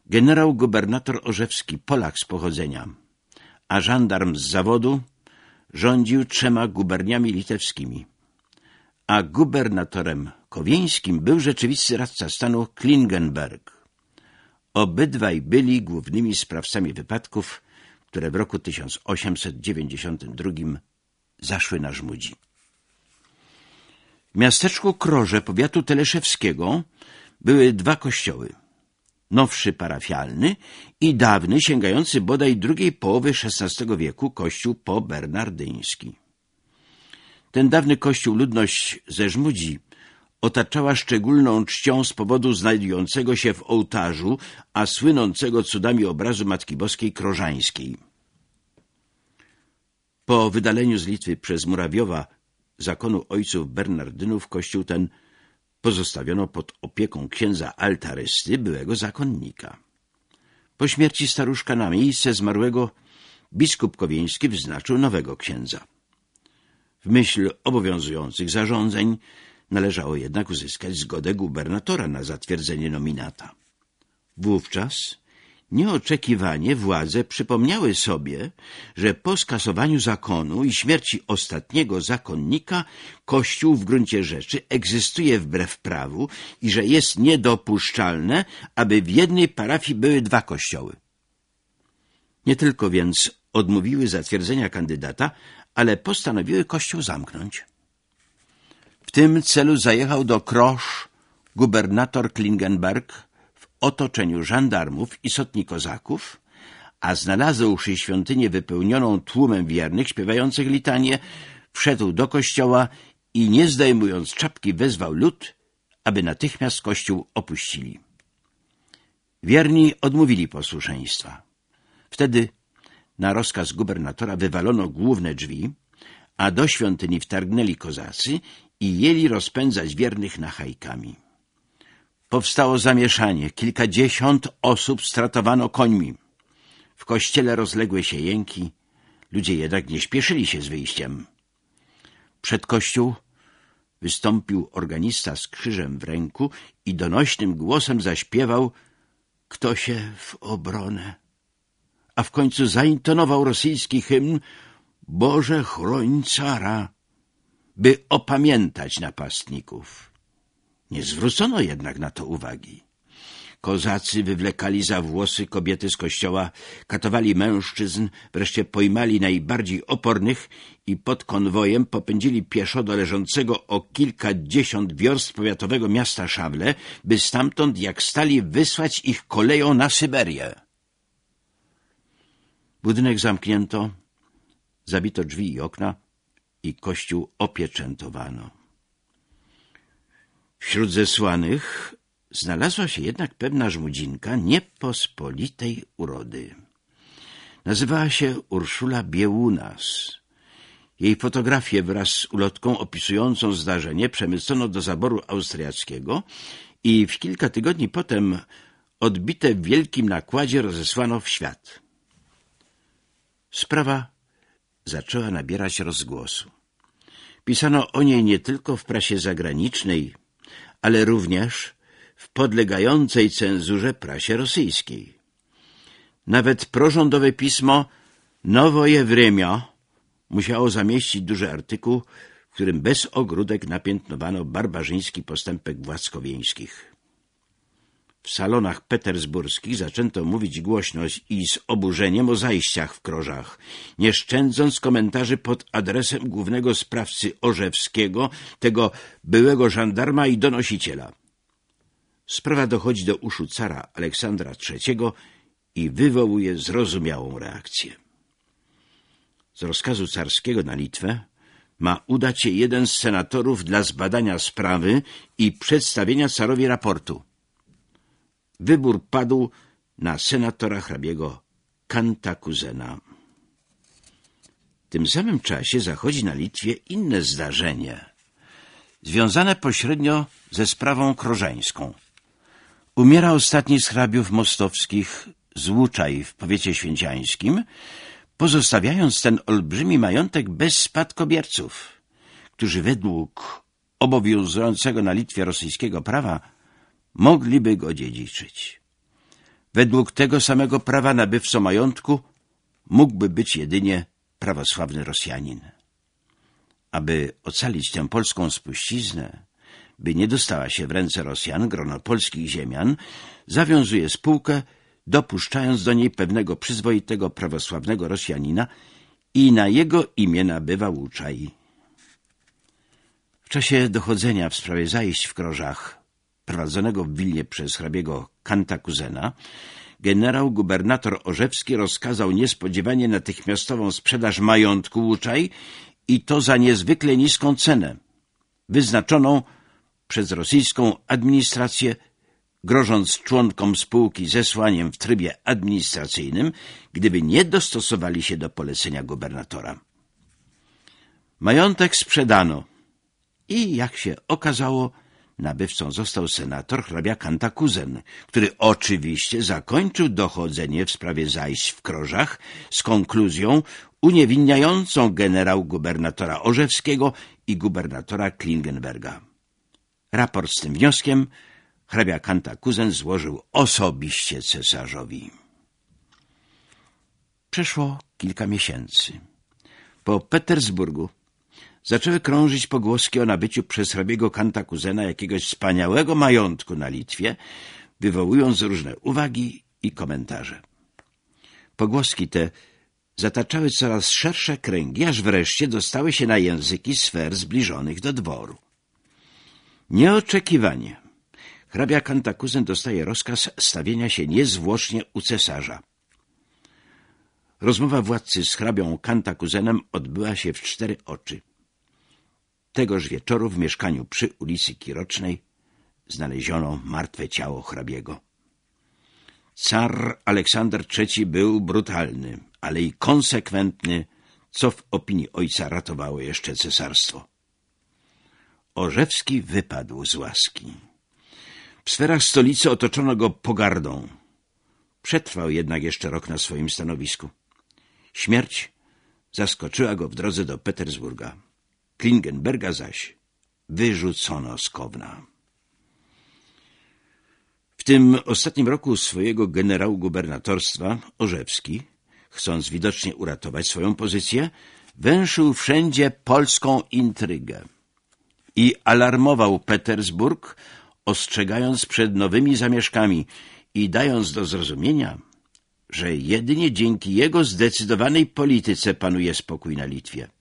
Generał gubernator Orzewski, Polak z pochodzenia, a żandarm z zawodu, rządził trzema guberniami litewskimi – a gubernatorem kowieńskim był rzeczywisty radca stanu Klingenberg. Obydwaj byli głównymi sprawcami wypadków, które w roku 1892 zaszły na Żmudzi. W miasteczku Kroże powiatu teleszewskiego były dwa kościoły. Nowszy parafialny i dawny, sięgający bodaj drugiej połowy XVI wieku kościół pobernardyński. Ten dawny kościół ludność ze Żmudzi otaczała szczególną czcią z powodu znajdującego się w ołtarzu, a słynącego cudami obrazu Matki Boskiej Krożańskiej. Po wydaleniu z Litwy przez Murawiowa zakonu ojców Bernardynów kościół ten pozostawiono pod opieką księdza altarysty, byłego zakonnika. Po śmierci staruszka na miejsce zmarłego biskup Kowieński wyznaczył nowego księdza. W myśl obowiązujących zarządzeń należało jednak uzyskać zgodę gubernatora na zatwierdzenie nominata. Wówczas nieoczekiwanie władze przypomniały sobie, że po skasowaniu zakonu i śmierci ostatniego zakonnika Kościół w gruncie rzeczy egzystuje wbrew prawu i że jest niedopuszczalne, aby w jednej parafii były dwa kościoły. Nie tylko więc odmówiły zatwierdzenia kandydata, ale postanowiły kościół zamknąć. W tym celu zajechał do Krosz gubernator Klingenberg w otoczeniu żandarmów i sotni kozaków, a znalazłszy świątynię wypełnioną tłumem wiernych śpiewających litanie, wszedł do kościoła i nie zdejmując czapki wezwał lud, aby natychmiast kościół opuścili. Wierni odmówili posłuszeństwa. Wtedy na rozkaz gubernatora wywalono główne drzwi, a do świątyni wtargnęli kozacy i jęli rozpędzać wiernych nachajkami. Powstało zamieszanie, kilkadziesiąt osób stratowano końmi. W kościele rozległy się jęki, ludzie jednak nie śpieszyli się z wyjściem. Przed kościół wystąpił organista z krzyżem w ręku i donośnym głosem zaśpiewał Kto się w obronę? A w końcu zaintonował rosyjski hymn Boże chroń cara, by opamiętać napastników. Nie zwrócono jednak na to uwagi. Kozacy wywlekali za włosy kobiety z kościoła, katowali mężczyzn, wreszcie pojmali najbardziej opornych i pod konwojem popędzili pieszo do leżącego o kilkadziesiąt wiorst powiatowego miasta Szawle, by stamtąd jak stali wysłać ich koleją na Syberię. Budynek zamknięto, zabito drzwi i okna i kościół opieczętowano. Wśród zesłanych znalazła się jednak pewna żmudzinka niepospolitej urody. Nazywała się Urszula Biełunas. Jej fotografię wraz z ulotką opisującą zdarzenie przemycono do zaboru austriackiego i w kilka tygodni potem odbite w wielkim nakładzie rozesłano w świat. Sprawa zaczęła nabierać rozgłosu. Pisano o niej nie tylko w prasie zagranicznej, ale również w podlegającej cenzurze prasie rosyjskiej. Nawet prorządowe pismo Nowoje Wremia musiało zamieścić duży artykuł, w którym bez ogródek napiętnowano barbarzyński postępek władz. W salonach petersburskich zaczęto mówić głośno i z oburzeniem o zajściach w krożach, nie szczędząc komentarzy pod adresem głównego sprawcy Orzewskiego, tego byłego żandarma i donosiciela. Sprawa dochodzi do uszu cara Aleksandra III i wywołuje zrozumiałą reakcję. Z rozkazu carskiego na Litwę ma udać się jeden z senatorów dla zbadania sprawy i przedstawienia carowi raportu. Wybór padł na senatora hrabiego Kantakuzena. W tym samym czasie zachodzi na Litwie inne zdarzenie, związane pośrednio ze sprawą krożeńską. Umiera ostatni z hrabiów mostowskich Złuczaj w powiecie święciańskim, pozostawiając ten olbrzymi majątek bez spadkobierców, którzy według obowiązującego na Litwie rosyjskiego prawa mogliby go dziedziczyć. Według tego samego prawa nabywcą majątku mógłby być jedynie prawosławny Rosjanin. Aby ocalić tę polską spuściznę, by nie dostała się w ręce Rosjan grono polskich ziemian, zawiązuje spółkę, dopuszczając do niej pewnego przyzwoitego prawosławnego Rosjanina i na jego imię nabywa Łuczaj. W czasie dochodzenia w sprawie zajść w krożach prowadzonego w Wilnie przez hrabiego Kantakuzena, generał gubernator Orzewski rozkazał niespodziewanie natychmiastową sprzedaż majątku Łuczaj i to za niezwykle niską cenę, wyznaczoną przez rosyjską administrację, grożąc członkom spółki zesłaniem w trybie administracyjnym, gdyby nie dostosowali się do polecenia gubernatora. Majątek sprzedano i, jak się okazało, nabywcą został senator hrabia Kantakuzen, który oczywiście zakończył dochodzenie w sprawie zajść w krożach z konkluzją uniewinniającą generał gubernatora Orzewskiego i gubernatora Klingenberga. Raport z tym wnioskiem hrabia Kantakuzen złożył osobiście cesarzowi. Przeszło kilka miesięcy. Po Petersburgu zaczęły krążyć pogłoski o nabyciu przez hrabiego Kantakuzena jakiegoś wspaniałego majątku na Litwie, wywołując różne uwagi i komentarze. Pogłoski te zataczały coraz szersze kręgi, aż wreszcie dostały się na języki sfer zbliżonych do dworu. Nieoczekiwanie hrabia Kantakuzen dostaje rozkaz stawienia się niezwłocznie u cesarza. Rozmowa władcy z hrabią Kantakuzenem odbyła się w cztery oczy. Tegoż wieczoru w mieszkaniu przy ulicy Kirocznej znaleziono martwe ciało hrabiego. Car Aleksander III był brutalny, ale i konsekwentny, co w opinii ojca ratowało jeszcze cesarstwo. Orzewski wypadł z łaski. W sferach stolicy otoczono go pogardą. Przetrwał jednak jeszcze rok na swoim stanowisku. Śmierć zaskoczyła go w drodze do Petersburga. Klingenberga zaś wyrzucono z Kowna. W tym ostatnim roku swojego generał gubernatorstwa Orzewski, chcąc widocznie uratować swoją pozycję, węszył wszędzie polską intrygę i alarmował Petersburg, ostrzegając przed nowymi zamieszkami i dając do zrozumienia, że jedynie dzięki jego zdecydowanej polityce panuje spokój na Litwie.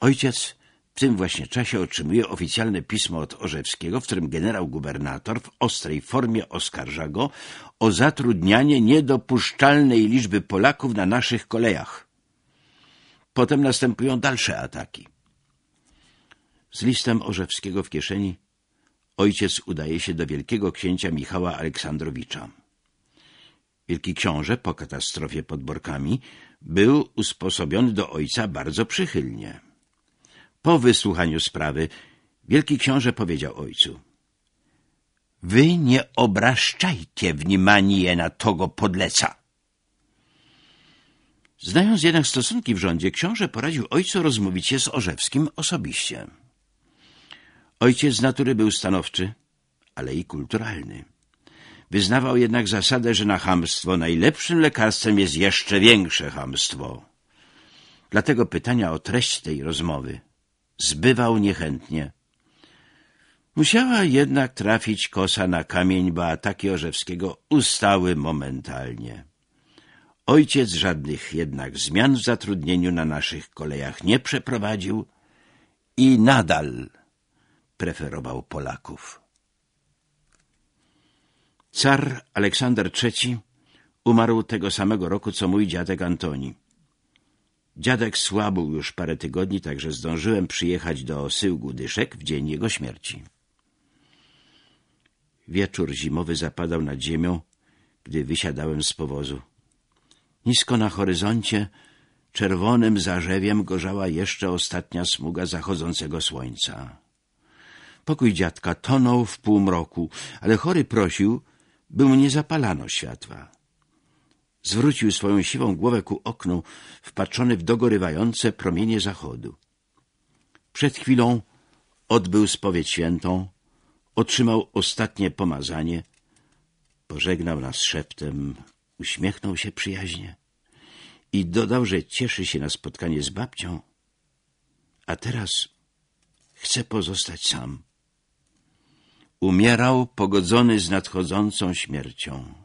Ojciec w tym właśnie czasie otrzymuje oficjalne pismo od Orzewskiego, w którym generał gubernator w ostrej formie oskarża go o zatrudnianie niedopuszczalnej liczby Polaków na naszych kolejach. Potem następują dalsze ataki. Z listem Orzewskiego w kieszeni ojciec udaje się do wielkiego księcia Michała Aleksandrowicza. Wielki książę po katastrofie pod Borkami był usposobiony do ojca bardzo przychylnie. Po wysłuchaniu sprawy wielki książę powiedział ojcu — Wy nie obraszczajcie wnimanie na togo podleca. Znając jednak stosunki w rządzie, książę poradził ojcu rozmówić się z Orzewskim osobiście. Ojciec z natury był stanowczy, ale i kulturalny. Wyznawał jednak zasadę, że na hamstwo najlepszym lekarstwem jest jeszcze większe hamstwo. Dlatego pytania o treść tej rozmowy zbywał niechętnie. Musiała jednak trafić kosa na kamień, bo ataki Orzewskiego ustały momentalnie. Ojciec żadnych jednak zmian w zatrudnieniu na naszych kolejach nie przeprowadził i nadal preferował Polaków. Car Aleksander III umarł tego samego roku, co mój dziadek Antoni. Dziadek słabł już parę tygodni, także zdążyłem przyjechać do Syłgu Dyszek w dzień jego śmierci. Wieczór zimowy zapadał nad ziemią, gdy wysiadałem z powozu. Nisko na horyzoncie czerwonym zarzewiem gorzała jeszcze ostatnia smuga zachodzącego słońca. Pokój dziadka tonął w półmroku, ale chory prosił, by mu nie zapalano światła. Zwrócił swoją siwą głowę ku oknu, wpatrzony w dogorywające promienie zachodu. Przed chwilą odbył spowiedź świętą, otrzymał ostatnie pomazanie, pożegnał nas szeptem, uśmiechnął się przyjaźnie i dodał, że cieszy się na spotkanie z babcią, a teraz chce pozostać sam. Umierał pogodzony z nadchodzącą śmiercią.